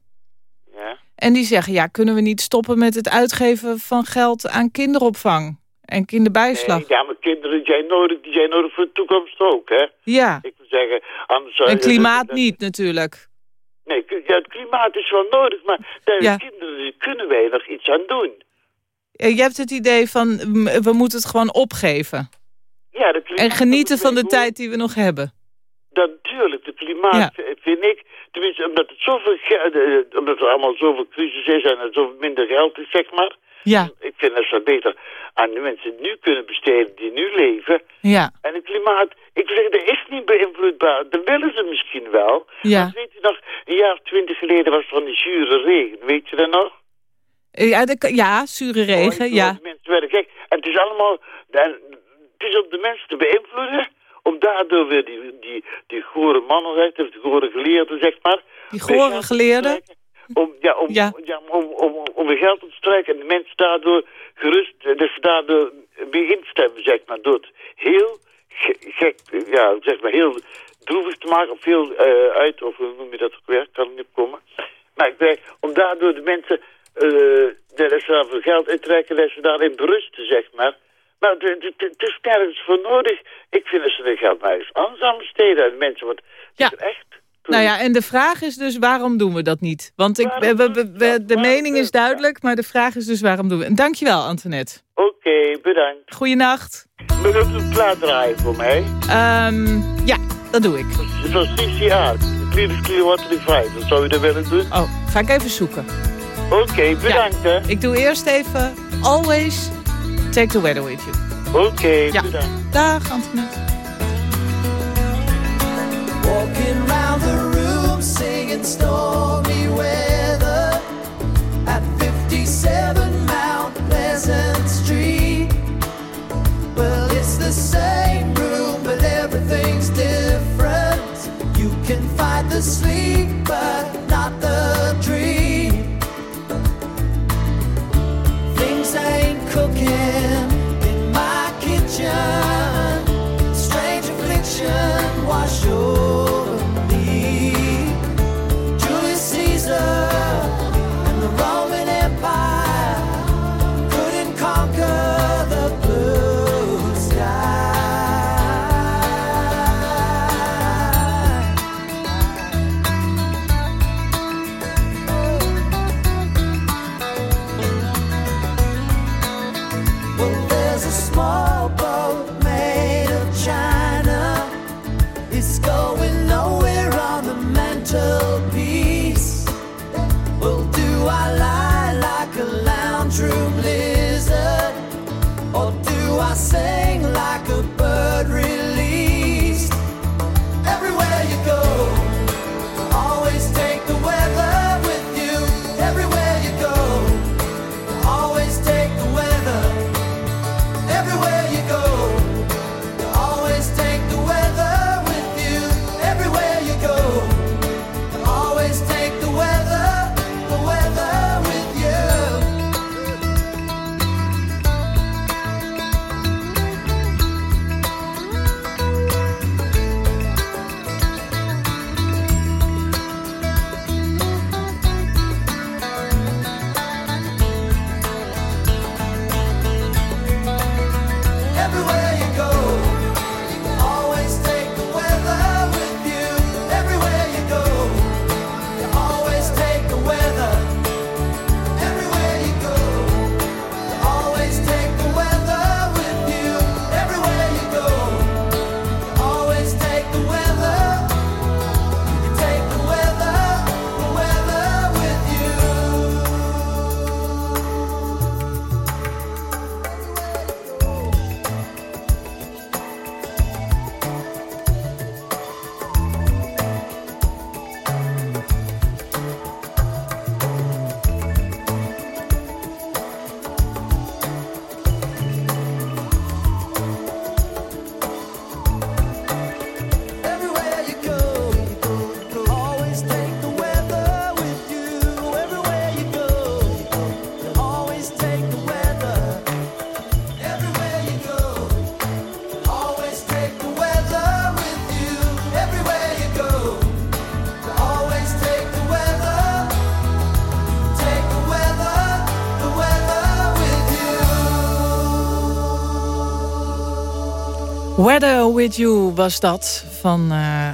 ja. En die zeggen, ja, kunnen we niet stoppen met het uitgeven van geld aan kinderopvang en kinderbijslag? Nee, ja, maar kinderen zijn nodig, die zijn nodig voor de toekomst ook, hè? Ja, Ik wil zeggen, anders en klimaat niet natuurlijk. Nee, ja, het klimaat is wel nodig, maar daar Ja. kinderen kunnen wij nog iets aan doen. Eh, Je hebt het idee van, mm, we moeten het gewoon opgeven. Ja, de klimaat, En genieten van de tijd die we nog hebben. Natuurlijk, de klimaat Ja. v- vind ik, tenminste omdat, het zoveel eh, omdat er allemaal zoveel crisis is en er zoveel minder geld is, zeg maar. Ja, Ik vind dat ze beter aan de mensen nu kunnen besteden die nu leven. ja, En het klimaat, ik zeggen, dat is niet beïnvloedbaar. Dat willen ze misschien wel. ja. Want weet je nog, een jaar of twintig geleden was er van die zure regen. Weet je dat nog? Ja, de, ja zure regen, Oh, ja. De mensen werden gek. En het is allemaal... het is om de mensen te beïnvloeden. Om daardoor weer die, die, die gore mannen, of die gore geleerden, zeg maar. Die gore geleerden. Om, ja, om, Ja. ja. om, om, om weer geld op te strijken. En de mensen daardoor gerust... eh, Dat ze daardoor weer instemmen, zeg maar. Door het heel ge- gek... Ja, zeg maar heel droevig te maken. Of heel eh, uit... Of hoe noem je dat ook weer? Kan niet komen. Maar ik weet, om daardoor de mensen... eh dat ze daarvoor geld uittrekken, dat ze daarin berusten, zeg maar. Maar het- het het- het is nergens voor nodig. Ik vind dat ze dat geld maar eens anders aan besteden. En mensen, wat Ja. is echt... Nou ja, en de vraag is dus waarom doen we dat niet? Want ik, we, we- we- we- de mening is duidelijk, maar de vraag is dus waarom doen we En dankjewel, Antoinette. Oké, bedankt. Goeienacht. Wil je een plaat draaien voor mij? Ehm, ja, dat doe ik. CCR. Clear Clearwater Divide. Dat zou je dat willen doen? Oh, ga ik even zoeken. Oké, bedankt hè. Ik doe eerst even Always Take the Weather With You. Oké, Ja. bedankt. Dag, Antoinette. Walking round the room singing stormy weather at 57 Mount Pleasant the sleep, but not the dream. Things ain't cooking in my kitchen. Strange affliction wash over Weather With You was dat van uh,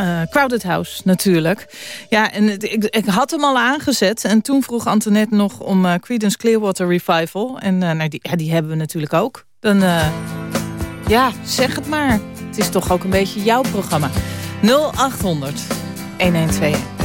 uh, Crowded House natuurlijk. Ja, en ik, ik, had hem al aangezet. En toen vroeg Antoinette nog om uh, Creedence Clearwater Revival. En nou, die, ja, die hebben we natuurlijk ook. Dan, ja, zeg het maar. Het is toch ook een beetje jouw programma. 0800 1121.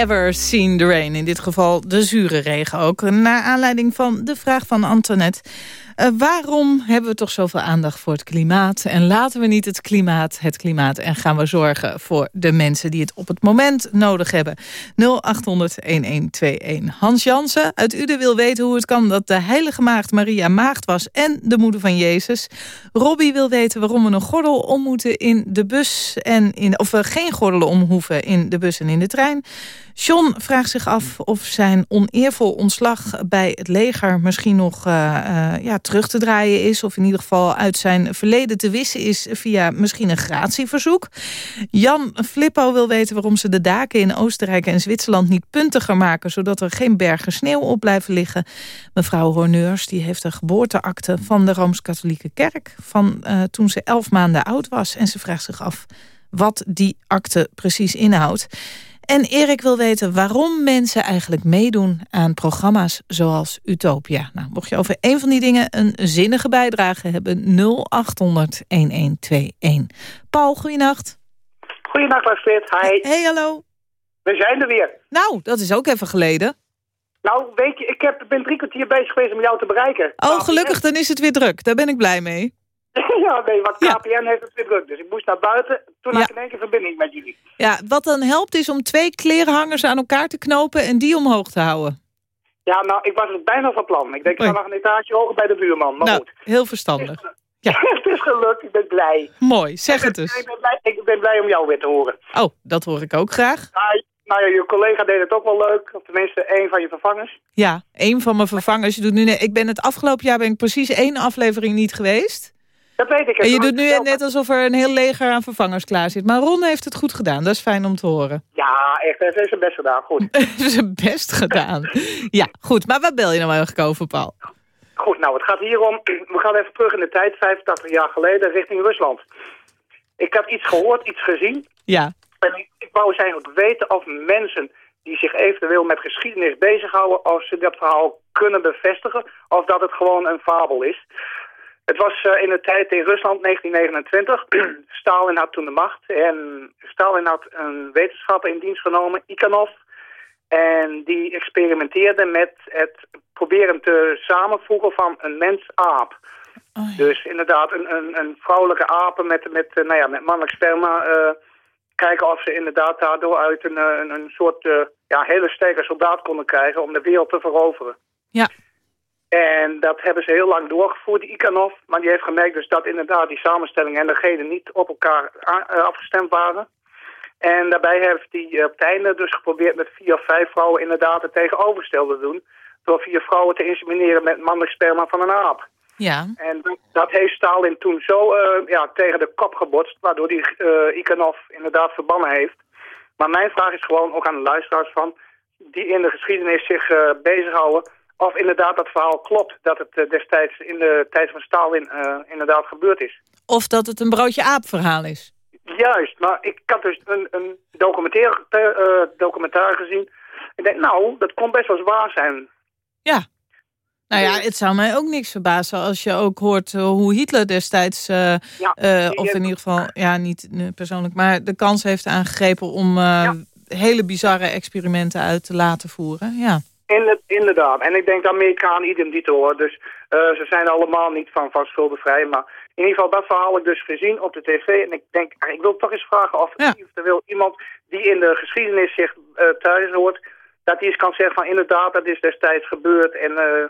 Ever seen the rain? In dit geval de zure regen ook. Naar aanleiding van de vraag van Antoinette. Uh, waarom hebben we toch zoveel aandacht voor het klimaat? En laten we niet het klimaat het klimaat... en gaan we zorgen voor de mensen die het op het moment nodig hebben. 0800-1121. Hans Jansen uit Uden wil weten hoe het kan... dat de heilige maagd Maria maagd was en de moeder van Jezus. Robbie wil weten waarom we een gordel om moeten in de bus... En in, of we geen gordelen om hoeven in de bus en in de trein. John vraagt zich af of zijn oneervol ontslag bij het leger... misschien nog uh, uh, ja, terug te draaien is. Of in ieder geval uit zijn verleden te wissen is via misschien een gratieverzoek. Jan Flippo wil weten waarom ze de daken in Oostenrijk en Zwitserland niet puntiger maken. Zodat er geen bergen sneeuw op blijven liggen. Mevrouw Horneurs die heeft een geboorteakte van de Rooms-Katholieke Kerk. Van uh, toen ze elf maanden oud was. En ze vraagt zich af wat die akte precies inhoudt. En Erik wil weten waarom mensen eigenlijk meedoen aan programma's zoals Utopia. Nou, mocht je over een van die dingen een zinnige bijdrage hebben, 0800 1121. Paul, goeienacht. Goeienacht, Astrid. Hi. Hey, hallo. We zijn er weer. Nou, dat is ook even geleden. Nou, weet je, ik heb, ben drie kwartier bezig geweest om jou te bereiken. Oh, gelukkig, dan is het weer druk. Daar ben ik blij mee. ja, nee, want KPN heeft het weer druk. Dus ik moest naar buiten. Toen had ik in één keer verbinding met jullie. Ja, wat dan helpt is om twee klerenhangers aan elkaar te knopen en die omhoog te houden. Ja, nou, ik was het bijna van plan. Ik denk, ik ga nog een etage hoger bij de buurman. Maar nou, goed. heel verstandig. Ja. het is gelukt, ik ben blij. Mooi, zeg het eens. Ik ben, blij, ik ben blij om jou weer te horen. Oh, dat hoor ik ook graag. Nou, nou ja, je collega deed het ook wel leuk. Of tenminste, één van je vervangers. Ja, één van mijn vervangers. Je doet nu, ik ben het afgelopen jaar ben ik precies één aflevering niet geweest. Dat weet ik. En je doet nu net alsof er een heel leger aan vervangers klaar zit. Maar Ron heeft het goed gedaan. Dat is fijn om te horen. Ja, echt. Hij heeft zijn best gedaan. Goed. zijn best gedaan. Ja, goed. Maar wat bel je nou eigenlijk over, Paul? Goed, nou, het gaat hier om... We gaan even terug in de tijd, 85 jaar geleden, richting Rusland. Ik had iets gehoord, iets gezien. Ja. En ik, ik wou eens eigenlijk weten of mensen die zich eventueel met geschiedenis bezighouden... of ze dat verhaal kunnen bevestigen of dat het gewoon een fabel is. Het was eh, in de tijd in Rusland, 1929. Stalin had toen de macht. En Stalin had een wetenschapper in dienst genomen, Ikanov. En die experimenteerde met het proberen te samenvoegen van een mens-aap. Dus inderdaad een, een, een vrouwelijke apen met, met, eh, nou ja, met mannelijk sperma... eh, kijken of ze inderdaad daardoor uit een, een, een soort ja, hele sterke soldaat konden krijgen... om de wereld te veroveren. Ja. En dat hebben ze heel lang doorgevoerd, die Ikanov. Maar die heeft gemerkt dus dat inderdaad die samenstelling en degene niet op elkaar eh, afgestemd waren. En daarbij heeft hij eh, op het einde dus geprobeerd met vier of vijf vrouwen inderdaad het tegenovergestelde te doen. Door vier vrouwen te insemineren met mannelijk sperma van een aap. Ja. En dat, dat heeft Stalin toen zo eh, ja, tegen de kop gebotst, waardoor die eh Ikanov inderdaad verbannen heeft. Maar mijn vraag is gewoon ook aan de luisteraars van, die in de geschiedenis zich eh, bezighouden, of inderdaad dat verhaal klopt, dat het eh, destijds in de tijd van Stalin eh, inderdaad gebeurd is. Of dat het een broodje aap verhaal is. Juist, maar ik had dus een, een documentaire, eh, documentaire gezien. Ik denk, nou, dat kon best wel eens waar zijn. Ja. Nou ja, het zou mij ook niks verbazen als je ook hoort hoe Hitler destijds, of in ieder geval, ja, niet persoonlijk, maar de kans heeft aangegrepen om hele bizarre experimenten uit te laten voeren. Ja. Inder- inderdaad. En ik denk de Amerikanen idem dito hoor. Dus eh, ze zijn allemaal niet van, van schulden vrij. Maar in ieder geval, dat verhaal heb ik dus gezien op de tv. En ik denk, ik wil toch eens vragen of eventueel iemand die in de geschiedenis zich eh, thuis hoort, dat die eens kan zeggen van inderdaad, dat is destijds gebeurd en eh,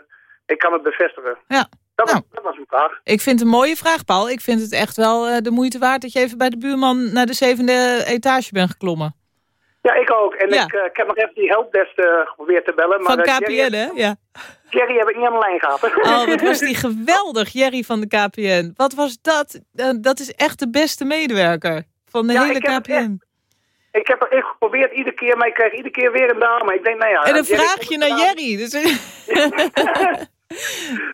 ik kan het bevestigen. Ja. Dat, was, dat was mijn vraag. Ik vind het een mooie vraag, Paul. Ik vind het echt wel de moeite waard dat je even bij de buurman naar de zevende etage bent geklommen. Ja, ik ook. En Ja. ik, eh, ik heb nog even die helpdesk eh, geprobeerd te bellen. Maar, Van eh, KPN, Jerry, hè? Ja. Jerry heb ik niet aan de lijn gehad. Oh, wat was die geweldig, Jerry van de KPN. Wat was dat? Dat is echt de beste medewerker van de Ja, hele ik heb KPN. Ik heb er echt geprobeerd iedere keer, maar ik kreeg iedere keer weer een dame. Ik denk, nou ja... en dan Jerry vraag komt je er naar. Jerry. Dus,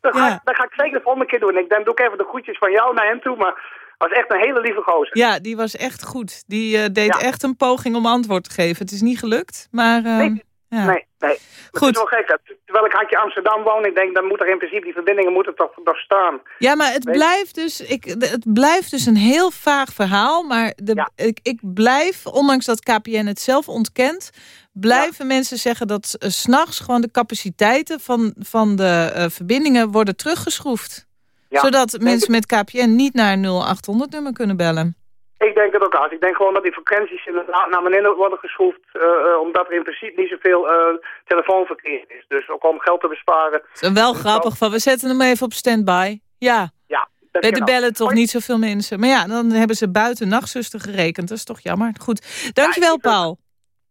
Dat ga, ik- dat ga ik zeker de volgende keer doen. Ik dan doe ik even de groetjes van jou naar hem toe, maar was echt een hele lieve gozer. ja, die was echt goed. Die eh, deed echt een poging om antwoord te geven. Het is niet gelukt, maar... eh, ja. Nee, nee. Het is wel gek. dat- Terwijl ik had je Amsterdam woon, ik denk, dan moet er in principe die verbindingen moeten toch, toch staan. Ja, maar het Weet- blijft, dus, ik, het blijft dus een heel vaag verhaal. Maar de, ik, ik blijf, ondanks dat KPN het zelf ontkent... blijven mensen zeggen dat s 's s'nachts gewoon de capaciteiten van, van de eh, verbindingen worden teruggeschroefd. Ja. Zodat mensen met KPN niet naar een 0800-nummer kunnen bellen. Ik denk het ook als. Ik denk gewoon dat die frequenties inderdaad naar beneden worden geschroefd, eh, eh, omdat er in principe niet zoveel eh, telefoonverkeer is. Dus ook om geld te besparen. Het is wel grappig van, we zetten hem even op standby. Ja, Ja, bij de bellen toch niet zoveel mensen. Maar ja, dan hebben ze buiten nachtzuster gerekend. Dat is toch jammer. Goed, dankjewel Paul.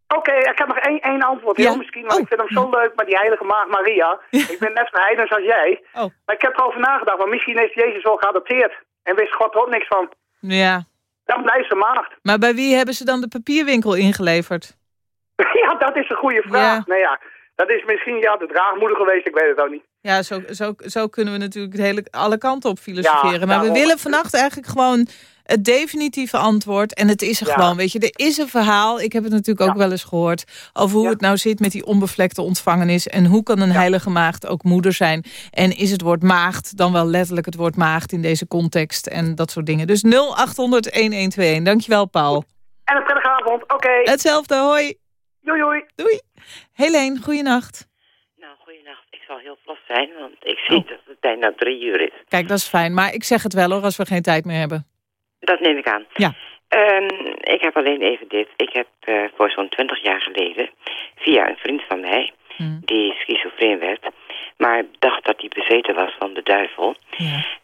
Oké, ik heb nog één, één antwoord. Heel Ja. misschien, want ik vind hem zo leuk met die heilige maagd Maria. Ik ben net zo heidens als jij. Oh. Maar ik heb erover nagedacht, want misschien heeft Jezus wel geadopteerd. En wist God er ook niks van. Ja, Dan blijft ze maagd. maar bij wie hebben ze dan de papierwinkel ingeleverd? ja, dat is een goede vraag. Ja. Nou ja, dat is misschien ja, de draagmoeder geweest, ik weet het ook niet. Ja, zo, zo, zo kunnen we natuurlijk de hele, alle kanten op filosoferen. Ja, maar we willen vannacht eigenlijk gewoon het definitieve antwoord. En het is er Ja. gewoon, weet je. Er is een verhaal, ik heb het natuurlijk ook wel eens gehoord... over hoe het nou zit met die onbevlekte ontvangenis... en hoe kan een heilige maagd ook moeder zijn. En is het woord maagd dan wel letterlijk het woord maagd... in deze context en dat soort dingen. Dus 0800-1121. Dankjewel, Paul. En een prettige avond, oké. Hetzelfde, hoi. Doei, doei. Doei. Helene, goeienacht. Ik zal heel vlot zijn, want ik zie dat het bijna drie uur is. Kijk, dat is fijn. Maar ik zeg het wel hoor, als we geen tijd meer hebben. Dat neem ik aan. Ja. Ehm, ik heb alleen even dit. Ik heb eh, voor zo'n twintig jaar geleden, via een vriend van mij, die schizofreen werd, maar dacht dat hij bezeten was van de duivel,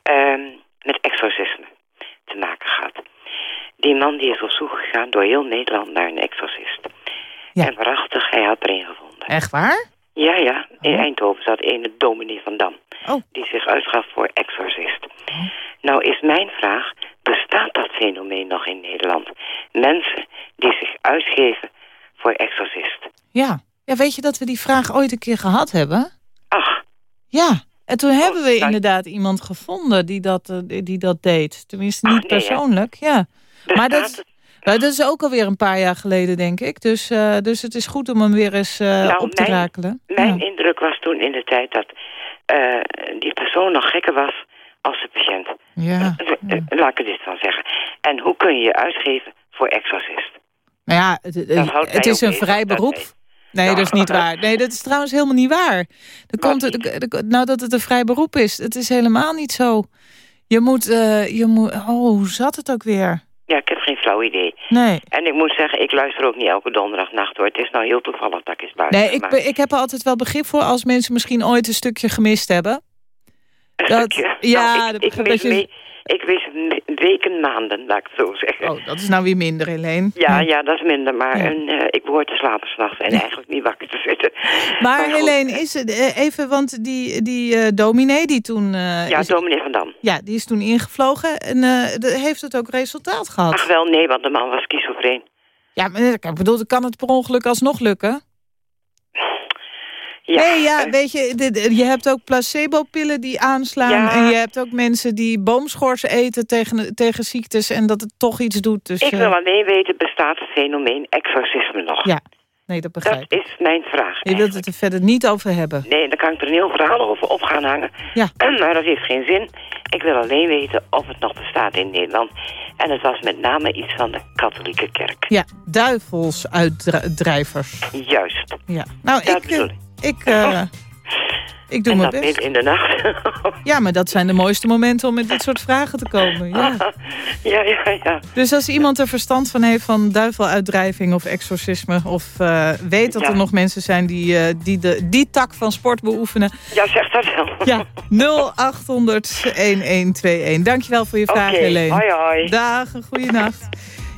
ehm, met exorcisme te maken gehad. Die man die is op zoek gegaan door heel Nederland naar een exorcist. En waarachtig, hij had er een gevonden. Echt waar? Ja, ja. In Eindhoven zat een dominee van Dam. Oh. Die zich uitgaf voor exorcist. Nou is mijn vraag, bestaat dat fenomeen nog in Nederland? Mensen die zich uitgeven voor exorcist. Ja. ja, weet je dat we die vraag ooit een keer gehad hebben? Ach. Ja, en toen hebben we inderdaad iemand gevonden die dat, eh, die dat deed. Tenminste niet nee, hè? persoonlijk, ja. Maar dat, nou, dat is ook alweer een paar jaar geleden, denk ik. Dus, uh, dus het is goed om hem weer eens uh, nou, op te mijn, rakelen. Mijn ja. indruk was toen in de tijd dat uh, die persoon nog gekker was als de patiënt. Ja, ja. Laat ik het dit van zeggen. En hoe kun je je uitgeven voor exorcist? Nou ja, het, het, het is een vrij beroep. Nee, dat is niet waar. Nee, dat is trouwens helemaal niet waar. Er komt het, nou, dat het een vrij beroep is. Het is helemaal niet zo. Je moet, uh, je moet... Oh, hoe zat het ook weer? Ja, ik heb geen flauw idee. Nee. En ik moet zeggen, ik luister ook niet elke donderdagnacht hoor. Het is nou heel toevallig dat ik eens buiten Nee, ik, maar... ik heb er altijd wel begrip voor als mensen misschien ooit een stukje gemist hebben. Een dat, stukje? Ja, nou, ik, ik, mis je... mee, ik wist weken, maanden, laat ik het zo zeggen. Oh, dat is nou weer minder, Helene. Ja, ja, ja dat is minder. Maar ja. een, uh, ik behoor te slapen s'nachts en eigenlijk niet wakker te zitten. Maar, maar Helene, is het uh, even, want die, die uh, dominee die toen... ja, is, dominee van Dam. Ja, die is toen ingevlogen en heeft het ook resultaat gehad? Ach wel, nee, want de man was schizofreen. Ja, maar ik bedoel, kan het per ongeluk alsnog lukken? Ja. Nee, ja, weet je, je hebt ook placebo-pillen die aanslaan. Ja. En je hebt ook mensen die boomschors eten tegen, tegen ziektes en dat het toch iets doet. Dus, ik wil alleen weten, bestaat het fenomeen exorcisme nog? Ja, nee, dat begrijp ik. Dat is mijn vraag. Je wilt het er verder niet over hebben. Nee, daar kan ik er een heel verhaal over op gaan hangen. Ja. Maar dat heeft geen zin. Ik wil alleen weten of het nog bestaat in Nederland. En het was met name iets van de katholieke kerk. Ja, duivelsuitdrijvers. Juist. Ja. Nou, dat ik, ik. Ik, uh, ik doe en mijn dat best. in de nacht. ja, maar dat zijn de mooiste momenten om met dit soort vragen te komen. Ja, ja, ja. ja. Dus als iemand er verstand van heeft van duiveluitdrijving of exorcisme... of uh, weet dat Ja. er nog mensen zijn die, uh, die de, die tak van sport beoefenen... Ja, zeg dat wel. Ja, 0800-1121. Dankjewel voor je vraag, Oké, Helene. hoi, hoi. Dag, een goede nacht.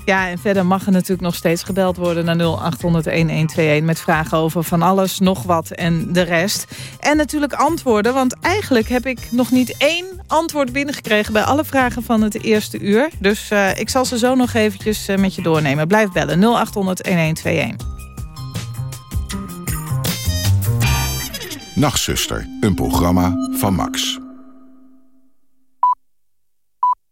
Ja, en verder mag er natuurlijk nog steeds gebeld worden naar 0800-1121... met vragen over van alles, nog wat en de rest. En natuurlijk antwoorden, want eigenlijk heb ik nog niet één antwoord binnengekregen... bij alle vragen van het eerste uur. Dus uh, ik zal ze zo nog eventjes uh, met je doornemen. Blijf bellen, 0800-1121. Nachtzuster, een programma van Max.